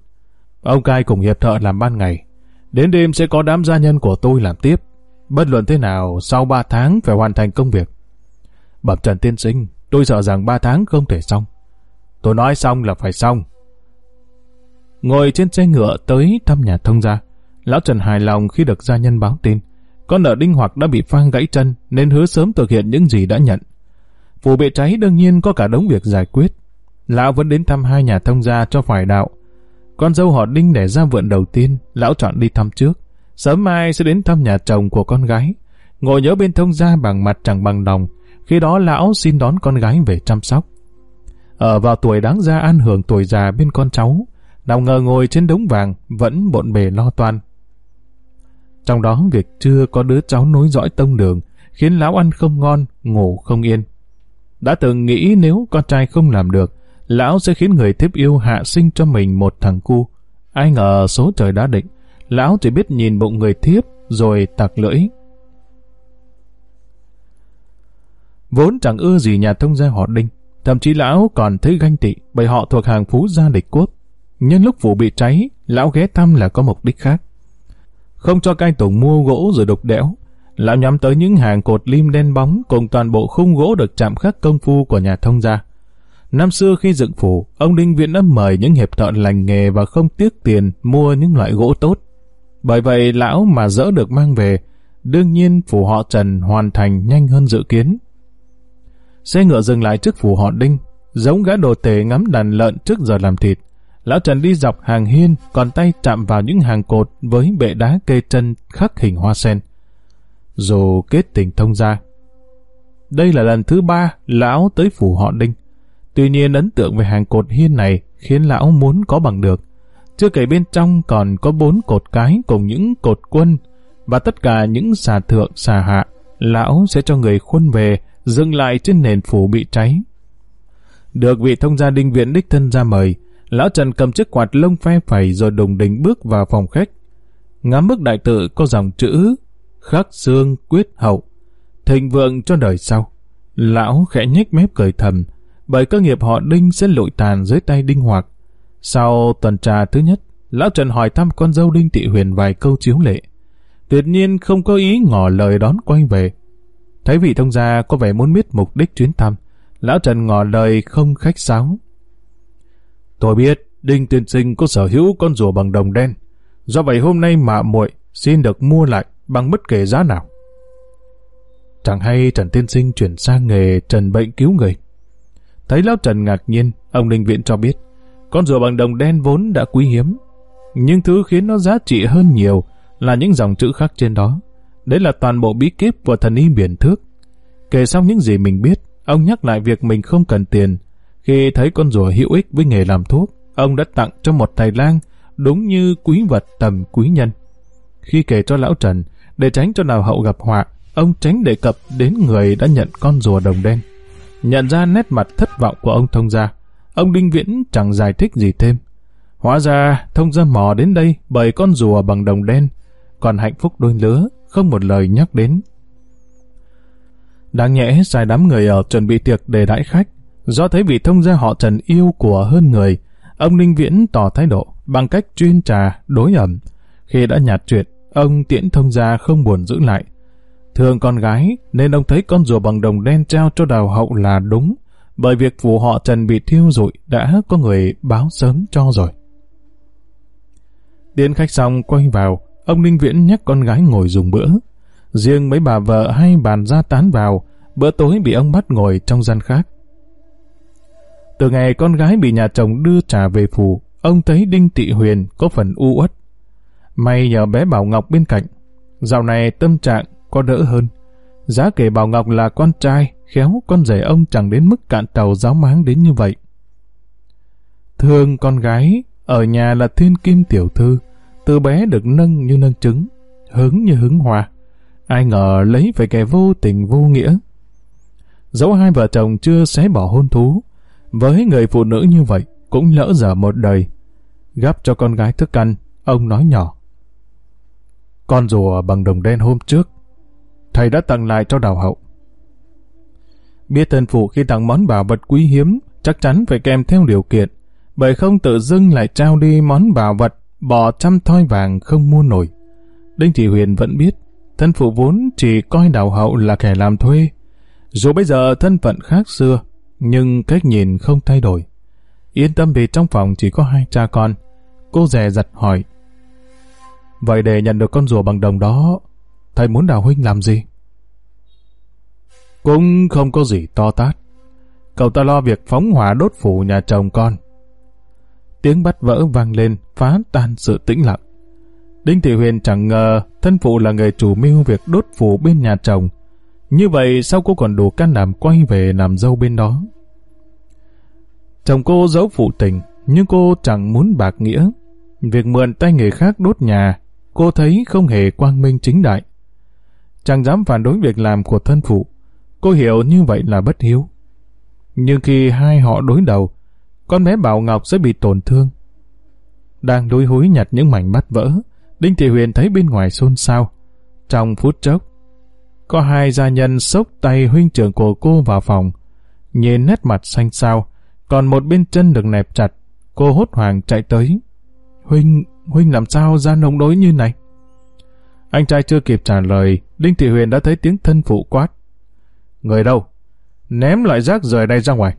Ông cai cùng hiệp thợ làm ban ngày, Đến đêm sẽ có đám gia nhân của tôi làm tiếp. Bất luận thế nào, sau 3 tháng phải hoàn thành công việc. Bẩm Trần Tiên Sinh, tôi sợ rằng 3 tháng không thể xong. Tôi nói xong là phải xong. Ngồi trên xe ngựa tới thăm nhà thông gia, Lão Trần hài lòng khi được gia nhân báo tin. Con nợ đinh hoặc đã bị phang gãy chân nên hứa sớm thực hiện những gì đã nhận. Phủ bị cháy đương nhiên có cả đống việc giải quyết. Lão vẫn đến thăm hai nhà thông gia cho phải đạo, con dâu họ Đinh để ra vượn đầu tiên, lão chọn đi thăm trước. Sớm mai sẽ đến thăm nhà chồng của con gái. Ngồi nhớ bên thông gia bằng mặt chẳng bằng đồng. Khi đó lão xin đón con gái về chăm sóc. Ở vào tuổi đáng ra an hưởng tuổi già bên con cháu, nào ngờ ngồi trên đống vàng vẫn bộn bề lo toan. Trong đó việc chưa có đứa cháu nối dõi tông đường khiến lão ăn không ngon, ngủ không yên. Đã từng nghĩ nếu con trai không làm được, lão sẽ khiến người tiếp yêu hạ sinh cho mình một thằng cu. Ai ngờ số trời đã định, lão chỉ biết nhìn bụng người thiếp rồi tặc lưỡi. Vốn chẳng ưa gì nhà thông gia họ Đinh, thậm chí lão còn thấy ganh tị bởi họ thuộc hàng phú gia địch quốc. Nhân lúc phủ bị cháy, lão ghé thăm là có mục đích khác. Không cho cai tùng mua gỗ rồi đục đẽo, lão nhắm tới những hàng cột lim đen bóng cùng toàn bộ khung gỗ được chạm khắc công phu của nhà thông gia. Năm xưa khi dựng phủ, ông Đinh Viễn đã mời những hiệp thợ lành nghề và không tiếc tiền mua những loại gỗ tốt. Bởi vậy lão mà dỡ được mang về, đương nhiên phủ họ Trần hoàn thành nhanh hơn dự kiến. Xe ngựa dừng lại trước phủ họ Đinh, giống gã đồ tể ngắm đàn lợn trước giờ làm thịt. Lão Trần đi dọc hàng hiên, còn tay chạm vào những hàng cột với bệ đá kê chân khắc hình hoa sen. Dù kết tình thông ra. Đây là lần thứ ba lão tới phủ họ Đinh. Tuy nhiên ấn tượng về hàng cột hiên này khiến lão muốn có bằng được. Chưa kể bên trong còn có bốn cột cái cùng những cột quân và tất cả những xà thượng xà hạ. Lão sẽ cho người khuân về dừng lại trên nền phủ bị cháy. Được vị thông gia đinh viện đích thân ra mời, lão Trần cầm chiếc quạt lông phe phẩy rồi đùng đỉnh bước vào phòng khách. Ngắm bức đại tự có dòng chữ khắc xương quyết hậu, thịnh vượng cho đời sau. Lão khẽ nhếch mép cười thầm, bởi cơ nghiệp họ Đinh sẽ lụi tàn dưới tay Đinh Hoạt. Sau tuần trà thứ nhất, Lão Trần hỏi thăm con dâu Đinh Thị Huyền vài câu chiếu lệ. Tuyệt nhiên không có ý ngỏ lời đón quay về. Thấy vị thông gia có vẻ muốn biết mục đích chuyến thăm, Lão Trần ngỏ lời không khách sáo. Tôi biết Đinh Tiên Sinh có sở hữu con rùa bằng đồng đen. Do vậy hôm nay mạ muội xin được mua lại bằng bất kể giá nào. Chẳng hay Trần Tiên Sinh chuyển sang nghề trần bệnh cứu người. Thấy Lão Trần ngạc nhiên, ông Ninh Viện cho biết, con rùa bằng đồng đen vốn đã quý hiếm, nhưng thứ khiến nó giá trị hơn nhiều là những dòng chữ khác trên đó. Đấy là toàn bộ bí kíp của thần y biển thước. Kể xong những gì mình biết, ông nhắc lại việc mình không cần tiền. Khi thấy con rùa hữu ích với nghề làm thuốc, ông đã tặng cho một thầy lang đúng như quý vật tầm quý nhân. Khi kể cho lão Trần, để tránh cho nào hậu gặp họa, ông tránh đề cập đến người đã nhận con rùa đồng đen. Nhận ra nét mặt thất vọng của ông thông gia, ông Đinh Viễn chẳng giải thích gì thêm. Hóa ra, thông gia mò đến đây bởi con rùa bằng đồng đen, còn hạnh phúc đôi lứa, không một lời nhắc đến. Đáng nhẽ sai đám người ở chuẩn bị tiệc để đãi khách, do thấy vị thông gia họ Trần yêu của hơn người, ông Ninh Viễn tỏ thái độ bằng cách chuyên trà, đối ẩm. Khi đã nhạt chuyện, ông tiễn thông gia không buồn giữ lại. Thường con gái, nên ông thấy con rùa bằng đồng đen trao cho đào hậu là đúng, bởi việc phủ họ Trần bị thiêu rụi đã có người báo sớm cho rồi. Tiến khách xong quay vào, ông Ninh Viễn nhắc con gái ngồi dùng bữa. Riêng mấy bà vợ hay bàn ra tán vào, bữa tối bị ông bắt ngồi trong gian khác. Từ ngày con gái bị nhà chồng đưa trả về phủ, ông thấy Đinh Tị Huyền có phần u uất. May nhờ bé Bảo Ngọc bên cạnh. Dạo này tâm trạng có đỡ hơn. Giá kể Bảo Ngọc là con trai, khéo con rể ông chẳng đến mức cạn tàu giáo máng đến như vậy. Thương con gái, ở nhà là thiên kim tiểu thư, từ bé được nâng như nâng trứng, hứng như hứng hòa, Ai ngờ lấy phải kẻ vô tình vô nghĩa. Dẫu hai vợ chồng chưa xé bỏ hôn thú, với người phụ nữ như vậy cũng lỡ dở một đời. Gắp cho con gái thức ăn, ông nói nhỏ. Con rùa bằng đồng đen hôm trước, thầy đã tặng lại cho đào hậu. Biết thân phụ khi tặng món bảo vật quý hiếm, chắc chắn phải kèm theo điều kiện, bởi không tự dưng lại trao đi món bảo vật bỏ trăm thoi vàng không mua nổi. Đinh Thị Huyền vẫn biết, thân phụ vốn chỉ coi đào hậu là kẻ làm thuê. Dù bây giờ thân phận khác xưa, nhưng cách nhìn không thay đổi. Yên tâm vì trong phòng chỉ có hai cha con. Cô dè dặt hỏi. Vậy để nhận được con rùa bằng đồng đó, thầy muốn đào huynh làm gì? Cũng không có gì to tát. Cậu ta lo việc phóng hỏa đốt phủ nhà chồng con. Tiếng bắt vỡ vang lên, phá tan sự tĩnh lặng. Đinh Thị Huyền chẳng ngờ thân phụ là người chủ mưu việc đốt phủ bên nhà chồng. Như vậy sao cô còn đủ can đảm quay về làm dâu bên đó? Chồng cô giấu phụ tình, nhưng cô chẳng muốn bạc nghĩa. Việc mượn tay người khác đốt nhà, cô thấy không hề quang minh chính đại. Chẳng dám phản đối việc làm của thân phụ. Cô hiểu như vậy là bất hiếu. Nhưng khi hai họ đối đầu, con bé Bảo Ngọc sẽ bị tổn thương. Đang đối hối nhặt những mảnh mắt vỡ, Đinh Thị Huyền thấy bên ngoài xôn xao. Trong phút chốc, có hai gia nhân xốc tay huynh trưởng của cô vào phòng, nhìn nét mặt xanh xao, còn một bên chân được nẹp chặt, cô hốt hoảng chạy tới. Huynh, Huynh làm sao ra nông đối như này? Anh trai chưa kịp trả lời, Đinh Thị Huyền đã thấy tiếng thân phụ quát. Người đâu? Ném loại rác rời đây ra ngoài.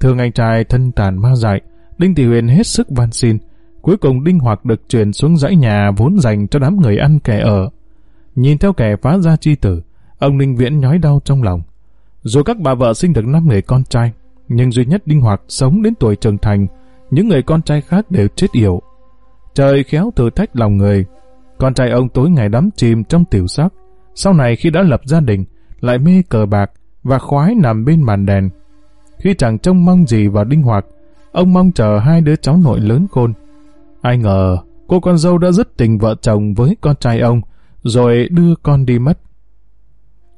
Thương anh trai thân tàn ma dại, Đinh Thị Huyền hết sức van xin. Cuối cùng Đinh Hoặc được chuyển xuống dãy nhà vốn dành cho đám người ăn kẻ ở. Nhìn theo kẻ phá ra chi tử, ông Ninh Viễn nhói đau trong lòng. Dù các bà vợ sinh được năm người con trai, nhưng duy nhất Đinh Hoạt sống đến tuổi trưởng thành, những người con trai khác đều chết yểu. Trời khéo thử thách lòng người. Con trai ông tối ngày đắm chìm trong tiểu sắc, sau này khi đã lập gia đình, lại mê cờ bạc và khoái nằm bên màn đèn. Khi chẳng trông mong gì vào Đinh Hoạt, ông mong chờ hai đứa cháu nội lớn khôn. Ai ngờ, cô con dâu đã dứt tình vợ chồng với con trai ông, rồi đưa con đi mất.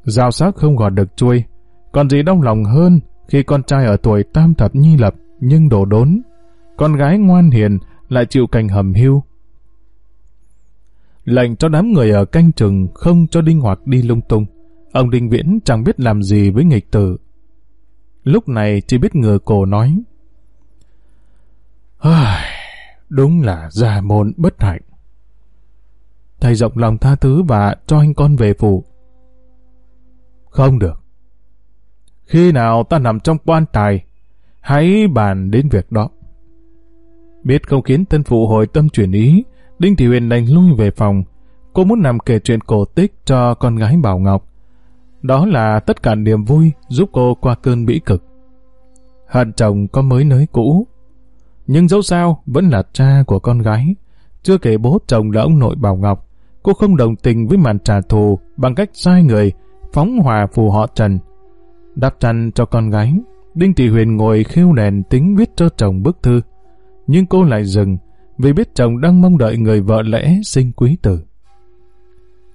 Giao sắc không gọt được chuôi, còn gì đau lòng hơn khi con trai ở tuổi tam thập nhi lập nhưng đổ đốn. Con gái ngoan hiền lại chịu cảnh hầm hưu. Lệnh cho đám người ở canh chừng không cho Đinh Hoạt đi lung tung. Ông Đinh Viễn chẳng biết làm gì với nghịch tử. lúc này chỉ biết ngừa cổ nói. Đúng là gia môn bất hạnh. Thầy rộng lòng tha thứ và cho anh con về phủ. Không được. Khi nào ta nằm trong quan tài, hãy bàn đến việc đó. Biết không khiến tân phụ hồi tâm chuyển ý, Đinh Thị Huyền đành lui về phòng. Cô muốn nằm kể chuyện cổ tích cho con gái Bảo Ngọc. Đó là tất cả niềm vui giúp cô qua cơn bĩ cực. Hận chồng có mới nới cũ, nhưng dẫu sao vẫn là cha của con gái. Chưa kể bố chồng là ông nội Bảo Ngọc, cô không đồng tình với màn trả thù bằng cách sai người, phóng hòa phù họ Trần. Đắp chăn cho con gái, Đinh Thị Huyền ngồi khêu đèn tính viết cho chồng bức thư. Nhưng cô lại dừng, vì biết chồng đang mong đợi người vợ lẽ sinh quý tử.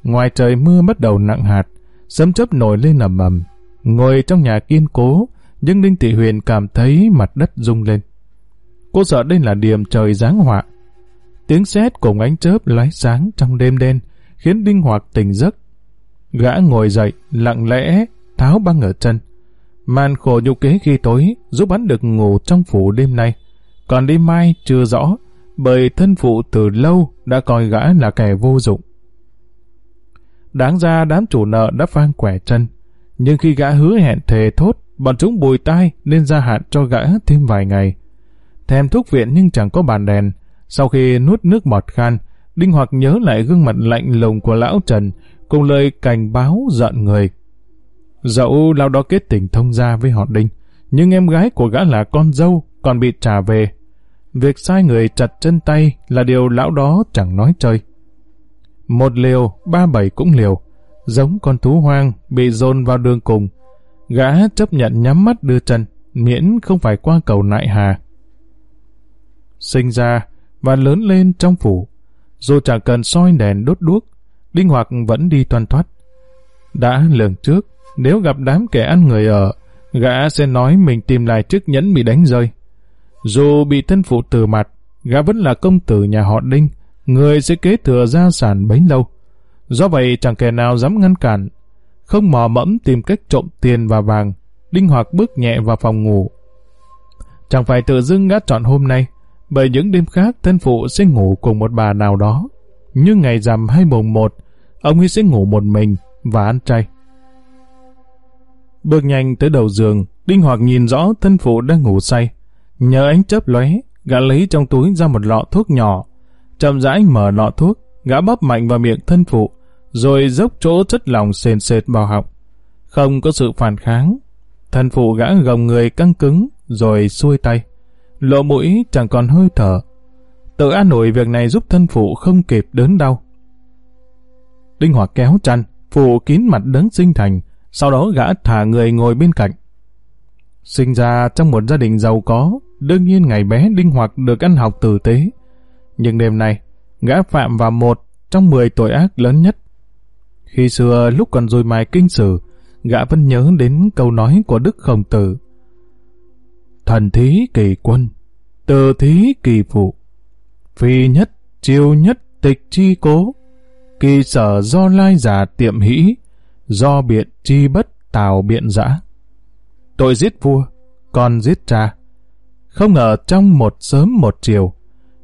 Ngoài trời mưa bắt đầu nặng hạt, sấm chớp nổi lên ầm ầm. Ngồi trong nhà kiên cố, nhưng Đinh Thị Huyền cảm thấy mặt đất rung lên. Cô sợ đây là điểm trời giáng họa. Tiếng sét cùng ánh chớp lóe sáng trong đêm đen, khiến Đinh Hoạt tỉnh giấc. Gã ngồi dậy, lặng lẽ, tháo băng ở chân. Màn khổ nhục kế khi tối, giúp hắn được ngủ trong phủ đêm nay. Còn đêm mai chưa rõ, bởi thân phụ từ lâu đã coi gã là kẻ vô dụng. Đáng ra đám chủ nợ đã phang quẻ chân, nhưng khi gã hứa hẹn thề thốt, bọn chúng bùi tai nên gia hạn cho gã thêm vài ngày. Thèm thuốc viện nhưng chẳng có bàn đèn, sau khi nuốt nước bọt khan, Đinh Hoặc nhớ lại gương mặt lạnh lùng của lão Trần cùng lời cảnh báo giận người. Dẫu lão đó kết tình thông gia với họ Đinh, nhưng em gái của gã là con dâu còn bị trả về. Việc sai người chặt chân tay là điều lão đó chẳng nói chơi. Một liều, ba bảy cũng liều, giống con thú hoang bị dồn vào đường cùng. Gã chấp nhận nhắm mắt đưa chân, miễn không phải qua cầu nại hà. Sinh ra và lớn lên trong phủ, dù chẳng cần soi đèn đốt đuốc, Đinh Hoặc vẫn đi toàn thoát. Đã lường trước, nếu gặp đám kẻ ăn người ở, gã sẽ nói mình tìm lại chiếc nhẫn bị đánh rơi. Dù bị thân phụ từ mặt, gã vẫn là công tử nhà họ Đinh, người sẽ kế thừa gia sản bấy lâu. Do vậy chẳng kẻ nào dám ngăn cản. Không mò mẫm tìm cách trộm tiền và vàng, Đinh Hoặc bước nhẹ vào phòng ngủ. Chẳng phải tự dưng gã chọn hôm nay, bởi những đêm khác thân phụ sẽ ngủ cùng một bà nào đó. Nhưng ngày rằm hay mùng một, ông ấy sẽ ngủ một mình và ăn chay. Bước nhanh tới đầu giường, Đinh Hoặc nhìn rõ thân phụ đang ngủ say. Nhờ ánh chớp lóe, gã lấy trong túi ra một lọ thuốc nhỏ. Chậm rãi mở lọ thuốc, gã bóp mạnh vào miệng thân phụ, rồi dốc chỗ chất lỏng sền sệt vào họng. Không có sự phản kháng. Thân phụ gã gồng người căng cứng, rồi xuôi tay. Lộ mũi chẳng còn hơi thở. Tự an ủi việc này giúp thân phụ không kịp đớn đau. Đinh Hoạt kéo chăn, phụ kín mặt đấng sinh thành, sau đó gã thả người ngồi bên cạnh. Sinh ra trong một gia đình giàu có, đương nhiên ngày bé Đinh Hoạt được ăn học tử tế. Nhưng đêm nay, gã phạm vào một trong mười tội ác lớn nhất. Khi xưa lúc còn rồi mài kinh sử, gã vẫn nhớ đến câu nói của Đức Khổng Tử. Thần thí kỳ quân, tờ thí kỳ phụ, phi nhất, chiêu nhất, tịch chi cố, kỳ sở do lai giả tiệm hĩ, do biện chi bất tào biện dã. Tội giết vua, còn giết cha. Không ngờ trong một sớm một chiều,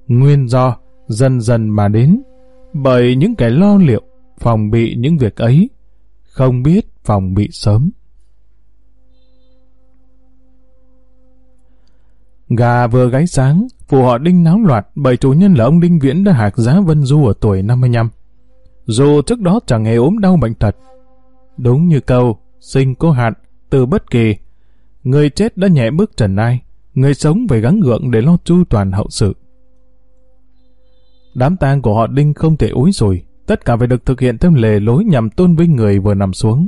nguyên do dần dần mà đến, bởi những kẻ lo liệu phòng bị những việc ấy, không biết phòng bị sớm. Gà vừa gáy sáng, phụ họ Đinh náo loạt bởi chủ nhân là ông Đinh Viễn đã hạc giá Vân Du ở tuổi 55. Dù trước đó chẳng hề ốm đau bệnh tật. Đúng như câu, sinh có hạn, từ bất kỳ, người chết đã nhẹ bước trần ai, người sống phải gắng gượng để lo chu toàn hậu sự. Đám tang của họ Đinh không thể úi rồi, tất cả phải được thực hiện theo lề lối nhằm tôn vinh người vừa nằm xuống.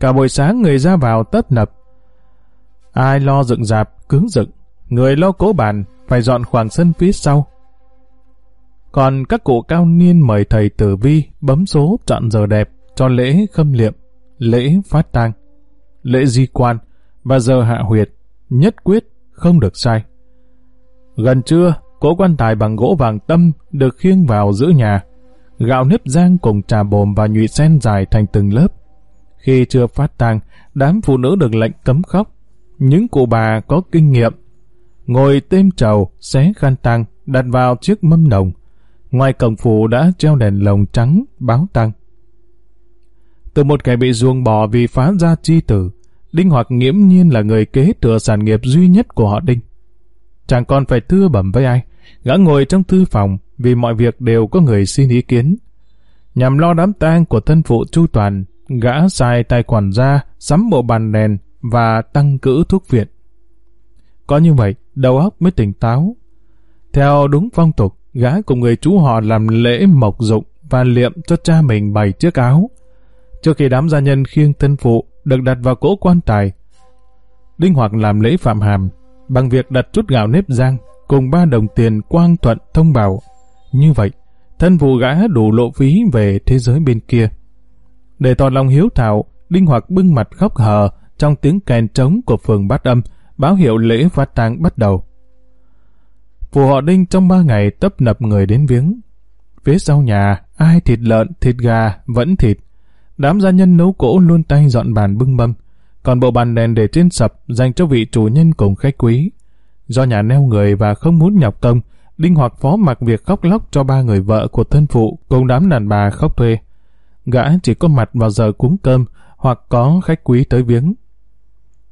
Cả buổi sáng người ra vào tất nập. Ai lo dựng dạp, cứng dựng, người lo cố bàn, phải dọn khoảng sân phía sau. Còn các cụ cao niên mời thầy tử vi bấm số chọn giờ đẹp cho lễ khâm liệm, lễ phát tang, lễ di quan và giờ hạ huyệt, nhất quyết không được sai. Gần trưa, cỗ quan tài bằng gỗ vàng tâm được khiêng vào giữa nhà. Gạo nếp rang cùng trà bồm và nhụy sen dài thành từng lớp. Khi chưa phát tang, đám phụ nữ được lệnh cấm khóc. những cụ bà có kinh nghiệm, ngồi têm trầu, xé khăn tăng, đặt vào chiếc mâm nồng Ngoài cổng phủ đã treo đèn lồng trắng, báo tăng. Từ một kẻ bị ruồng bỏ vì phá ra chi tử, Đinh Hoặc nghiễm nhiên là người kế thừa sản nghiệp duy nhất của họ Đinh. Chẳng còn phải thưa bẩm với ai, gã ngồi trong thư phòng vì mọi việc đều có người xin ý kiến. Nhằm lo đám tang của thân phụ Chu Toàn, gã xài tài quản gia, sắm bộ bàn đèn và tăng cữ thuốc viện. Có như vậy, đầu óc mới tỉnh táo. Theo đúng phong tục, gã cùng người chú họ làm lễ mộc dụng và liệm cho cha mình bày chiếc áo. Trước khi đám gia nhân khiêng thân phụ được đặt vào cỗ quan tài, Đinh Hoặc làm lễ phạm hàm bằng việc đặt chút gạo nếp rang cùng ba đồng tiền quang thuận thông bảo. Như vậy, thân phụ gã đủ lộ phí về thế giới bên kia. Để tỏ lòng hiếu thảo, Đinh Hoặc bưng mặt khóc hờ trong tiếng kèn trống của phường bát âm, báo hiệu lễ phát tang bắt đầu. Phù họ Đinh trong ba ngày tấp nập người đến viếng. Phía sau nhà, ai thịt lợn, thịt gà, vẫn thịt. Đám gia nhân nấu cỗ luôn tay dọn bàn bưng mâm, còn bộ bàn đèn để trên sập dành cho vị chủ nhân cùng khách quý. Do nhà neo người và không muốn nhọc công, Đinh Hoặc phó mặc việc khóc lóc cho ba người vợ của thân phụ cùng đám đàn bà khóc thuê. Gã chỉ có mặt vào giờ cúng cơm hoặc có khách quý tới viếng.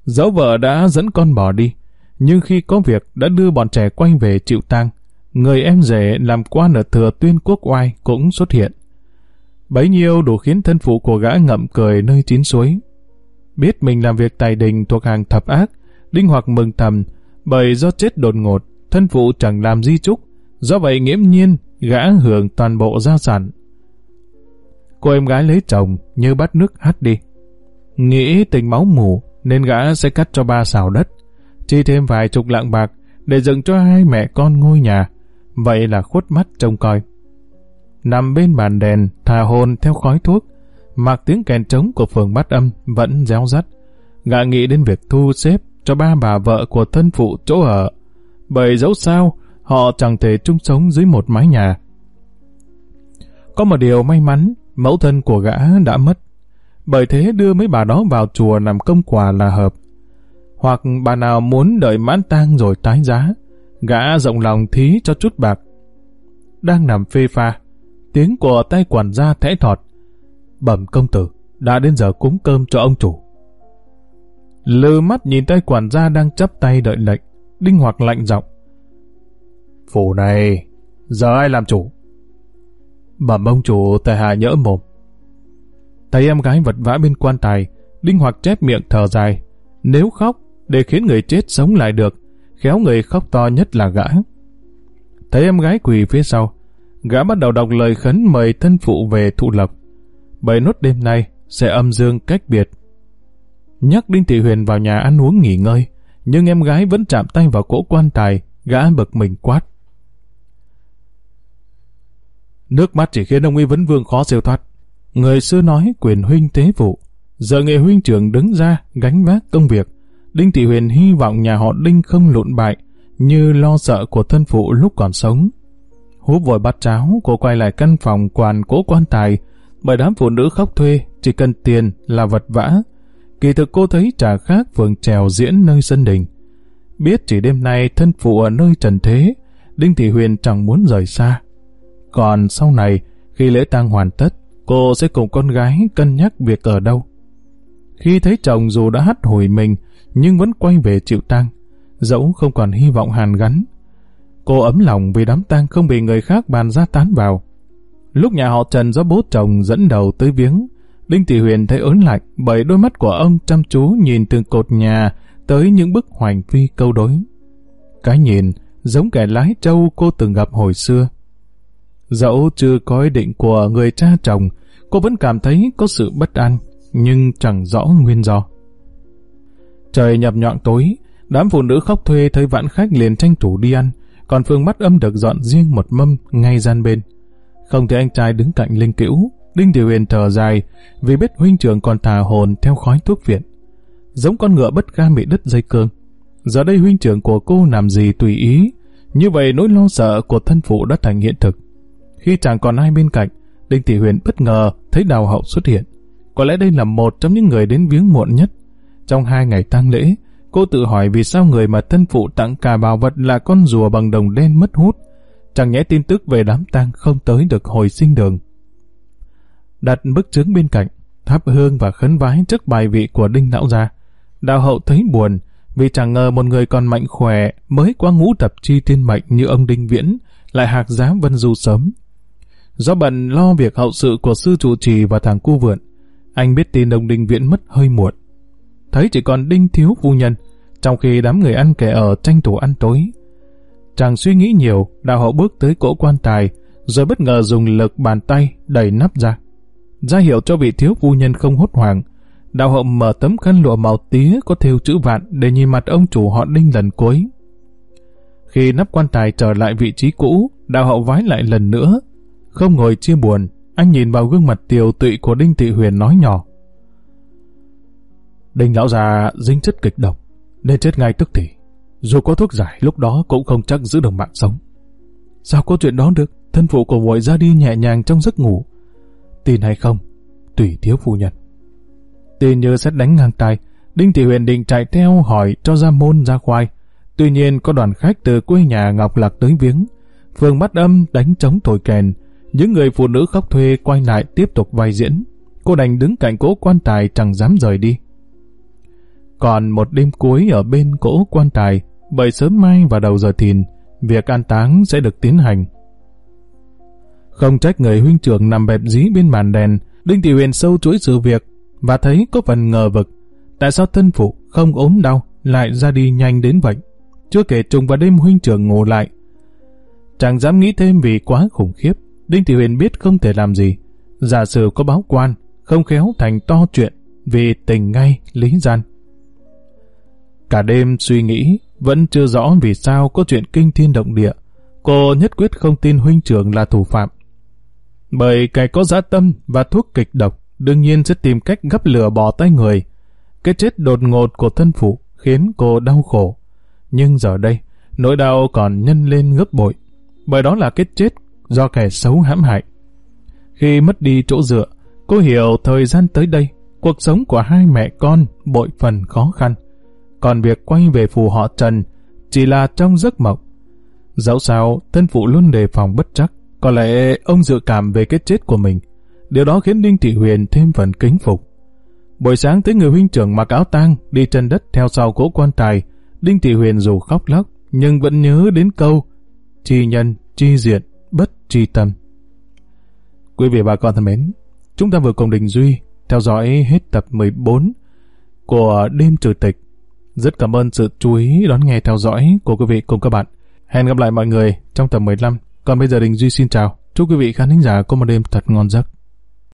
Dẫu vợ đã dẫn con bỏ đi, nhưng khi có việc đã đưa bọn trẻ quay về chịu tang, người em rể làm quan ở thừa tuyên quốc oai cũng xuất hiện. Bấy nhiêu đủ khiến thân phụ của gã ngậm cười nơi chín suối. Biết mình làm việc tài đình thuộc hàng thập ác, Đinh Hoặc mừng thầm, bởi do chết đột ngột, thân phụ chẳng làm di trúc, do vậy nghiễm nhiên gã hưởng toàn bộ gia sản. Cô em gái lấy chồng như bắt nước hắt đi. Nghĩ tình máu mù nên gã sẽ cắt cho ba xào đất, chi thêm vài chục lạng bạc để dựng cho hai mẹ con ngôi nhà. Vậy là khuất mắt trông coi. Nằm bên bàn đèn, thà hồn theo khói thuốc, mặc tiếng kèn trống của phường bát âm vẫn réo rắt. Gã nghĩ đến việc thu xếp cho ba bà vợ của thân phụ chỗ ở. Bởi dẫu sao, họ chẳng thể chung sống dưới một mái nhà. Có một điều may mắn, mẫu thân của gã đã mất. Bởi thế đưa mấy bà đó vào chùa làm công quà là hợp. Hoặc bà nào muốn đợi mãn tang rồi tái giá, gã rộng lòng thí cho chút bạc. Đang nằm phê pha, tiếng của tay quản gia thẽ thọt. Bẩm công tử, đã đến giờ cúng cơm cho ông chủ. Lư mắt nhìn tay quản gia đang chấp tay đợi lệnh, đinh hoặc lạnh giọng. Phủ này, giờ ai làm chủ? Bẩm ông chủ tại hạ nhỡ mồm. Thấy em gái vật vã bên quan tài, đinh hoạt chép miệng thở dài. Nếu khóc, để khiến người chết sống lại được, khéo người khóc to nhất là gã. Thấy em gái quỳ phía sau, gã bắt đầu đọc lời khấn mời thân phụ về thụ lập. Bảy nốt đêm nay sẽ âm dương cách biệt nhắc Đinh Thị Huyền vào nhà ăn uống nghỉ ngơi, nhưng em gái vẫn chạm tay vào cỗ quan tài, gã bực mình quát. Nước mắt chỉ khiến ông Y Vấn Vương khó siêu thoát. Người xưa nói quyền huynh tế vụ, giờ nghề huynh trưởng đứng ra gánh vác công việc. Đinh Thị Huyền hy vọng nhà họ Đinh không lụn bại, như lo sợ của thân phụ lúc còn sống. Húp vội bát cháo, cô quay lại căn phòng quản cố quan tài, bởi đám phụ nữ khóc thuê, chỉ cần tiền là vật vã, Kỳ thực cô thấy trà khác phường trèo diễn nơi sân đình. Biết chỉ đêm nay thân phụ ở nơi trần thế, Đinh Thị Huyền chẳng muốn rời xa. Còn sau này, khi lễ tang hoàn tất, cô sẽ cùng con gái cân nhắc việc ở đâu. Khi thấy chồng dù đã hắt hồi mình, nhưng vẫn quay về chịu tang, dẫu không còn hy vọng hàn gắn. Cô ấm lòng vì đám tang không bị người khác bàn ra tán vào. Lúc nhà họ Trần do bố chồng dẫn đầu tới viếng, Đinh Thị Huyền thấy ớn lạnh bởi đôi mắt của ông chăm chú nhìn từng cột nhà tới những bức hoành phi câu đối. Cái nhìn giống kẻ lái trâu cô từng gặp hồi xưa. Dẫu chưa có ý định của người cha chồng, cô vẫn cảm thấy có sự bất an, nhưng chẳng rõ nguyên do. Trời nhập nhọn tối, đám phụ nữ khóc thuê thấy vãn khách liền tranh thủ đi ăn, còn Phương mắt âm được dọn riêng một mâm ngay gian bên. Không thấy anh trai đứng cạnh Linh Cữu, Đinh Tiểu Huyền thở dài vì biết huynh trưởng còn thả hồn theo khói thuốc viện. Giống con ngựa bất ga bị đứt dây cương. Giờ đây huynh trưởng của cô làm gì tùy ý. Như vậy nỗi lo sợ của thân phụ đã thành hiện thực. Khi chẳng còn ai bên cạnh, Đinh Thị Huyền bất ngờ thấy đào hậu xuất hiện. Có lẽ đây là một trong những người đến viếng muộn nhất. Trong hai ngày tang lễ, cô tự hỏi vì sao người mà thân phụ tặng cả bảo vật là con rùa bằng đồng đen mất hút. Chẳng nhẽ tin tức về đám tang không tới được hồi sinh đường. Đặt bức chứng bên cạnh, thắp hương và khấn vái trước bài vị của Đinh Lão Gia. đào hậu thấy buồn, vì chẳng ngờ một người còn mạnh khỏe mới qua ngũ tập chi tiên mệnh như ông Đinh Viễn lại hạc giá vân du sớm. Do bận lo việc hậu sự của sư trụ trì và thằng cu vượn, anh biết tin ông Đinh Viễn mất hơi muộn. Thấy chỉ còn Đinh Thiếu phu nhân, trong khi đám người ăn kẻ ở tranh thủ ăn tối. Chàng suy nghĩ nhiều, đạo hậu bước tới cỗ quan tài, rồi bất ngờ dùng lực bàn tay đẩy nắp ra. Ra hiệu cho vị thiếu phu nhân không hốt hoảng, đạo hậu mở tấm khăn lụa màu tía có thêu chữ vạn để nhìn mặt ông chủ họ Đinh lần cuối. Khi nắp quan tài trở lại vị trí cũ, đạo hậu vái lại lần nữa. Không ngồi chia buồn, anh nhìn vào gương mặt tiều tụy của Đinh Thị Huyền nói nhỏ. Đinh lão già dính chất kịch độc, nên chết ngay tức thì. Dù có thuốc giải lúc đó cũng không chắc giữ được mạng sống. Sao có chuyện đó được? Thân phụ của vội ra đi nhẹ nhàng trong giấc ngủ. Tin hay không? Tùy thiếu phu nhân. Tin như xét đánh ngang tay, Đinh Thị Huyền định chạy theo hỏi cho ra môn ra khoai. Tuy nhiên có đoàn khách từ quê nhà Ngọc Lạc tới viếng. Phương bắt âm đánh trống thổi kèn. Những người phụ nữ khóc thuê quay lại tiếp tục vai diễn. Cô đành đứng cạnh cỗ quan tài chẳng dám rời đi. Còn một đêm cuối ở bên cỗ quan tài, bởi sớm mai và đầu giờ thìn, việc an táng sẽ được tiến hành. Không trách người huynh trưởng nằm bẹp dí bên màn đèn, Đinh Thị Huyền sâu chuỗi sự việc và thấy có phần ngờ vực. Tại sao thân phụ không ốm đau lại ra đi nhanh đến vậy? Chưa kể trùng vào đêm huynh trưởng ngủ lại. Chẳng dám nghĩ thêm vì quá khủng khiếp. Đinh Thị Huyền biết không thể làm gì. Giả sử có báo quan, không khéo thành to chuyện vì tình ngay lý gian. Cả đêm suy nghĩ, vẫn chưa rõ vì sao có chuyện kinh thiên động địa. Cô nhất quyết không tin huynh trưởng là thủ phạm. Bởi kẻ có giá tâm và thuốc kịch độc đương nhiên sẽ tìm cách gấp lửa bỏ tay người. Cái chết đột ngột của thân phụ khiến cô đau khổ. Nhưng giờ đây, nỗi đau còn nhân lên gấp bội. Bởi đó là cái chết do kẻ xấu hãm hại. Khi mất đi chỗ dựa, cô hiểu thời gian tới đây, cuộc sống của hai mẹ con bội phần khó khăn. Còn việc quay về phù họ Trần chỉ là trong giấc mộng. Dẫu sao, thân phụ luôn đề phòng bất chắc. Có lẽ ông dự cảm về cái chết của mình. Điều đó khiến Đinh Thị Huyền thêm phần kính phục. Buổi sáng tới người huynh trưởng mặc áo tang đi trên đất theo sau cỗ quan tài, Đinh Thị Huyền dù khóc lóc nhưng vẫn nhớ đến câu chi nhân, chi diện, tri tâm. Quý vị bà con thân mến, chúng ta vừa cùng Đình Duy theo dõi hết tập 14 của Đêm Trừ Tịch. Rất cảm ơn sự chú ý đón nghe theo dõi của quý vị cùng các bạn. Hẹn gặp lại mọi người trong tập 15. Còn bây giờ Đình Duy xin chào. Chúc quý vị khán thính giả có một đêm thật ngon giấc.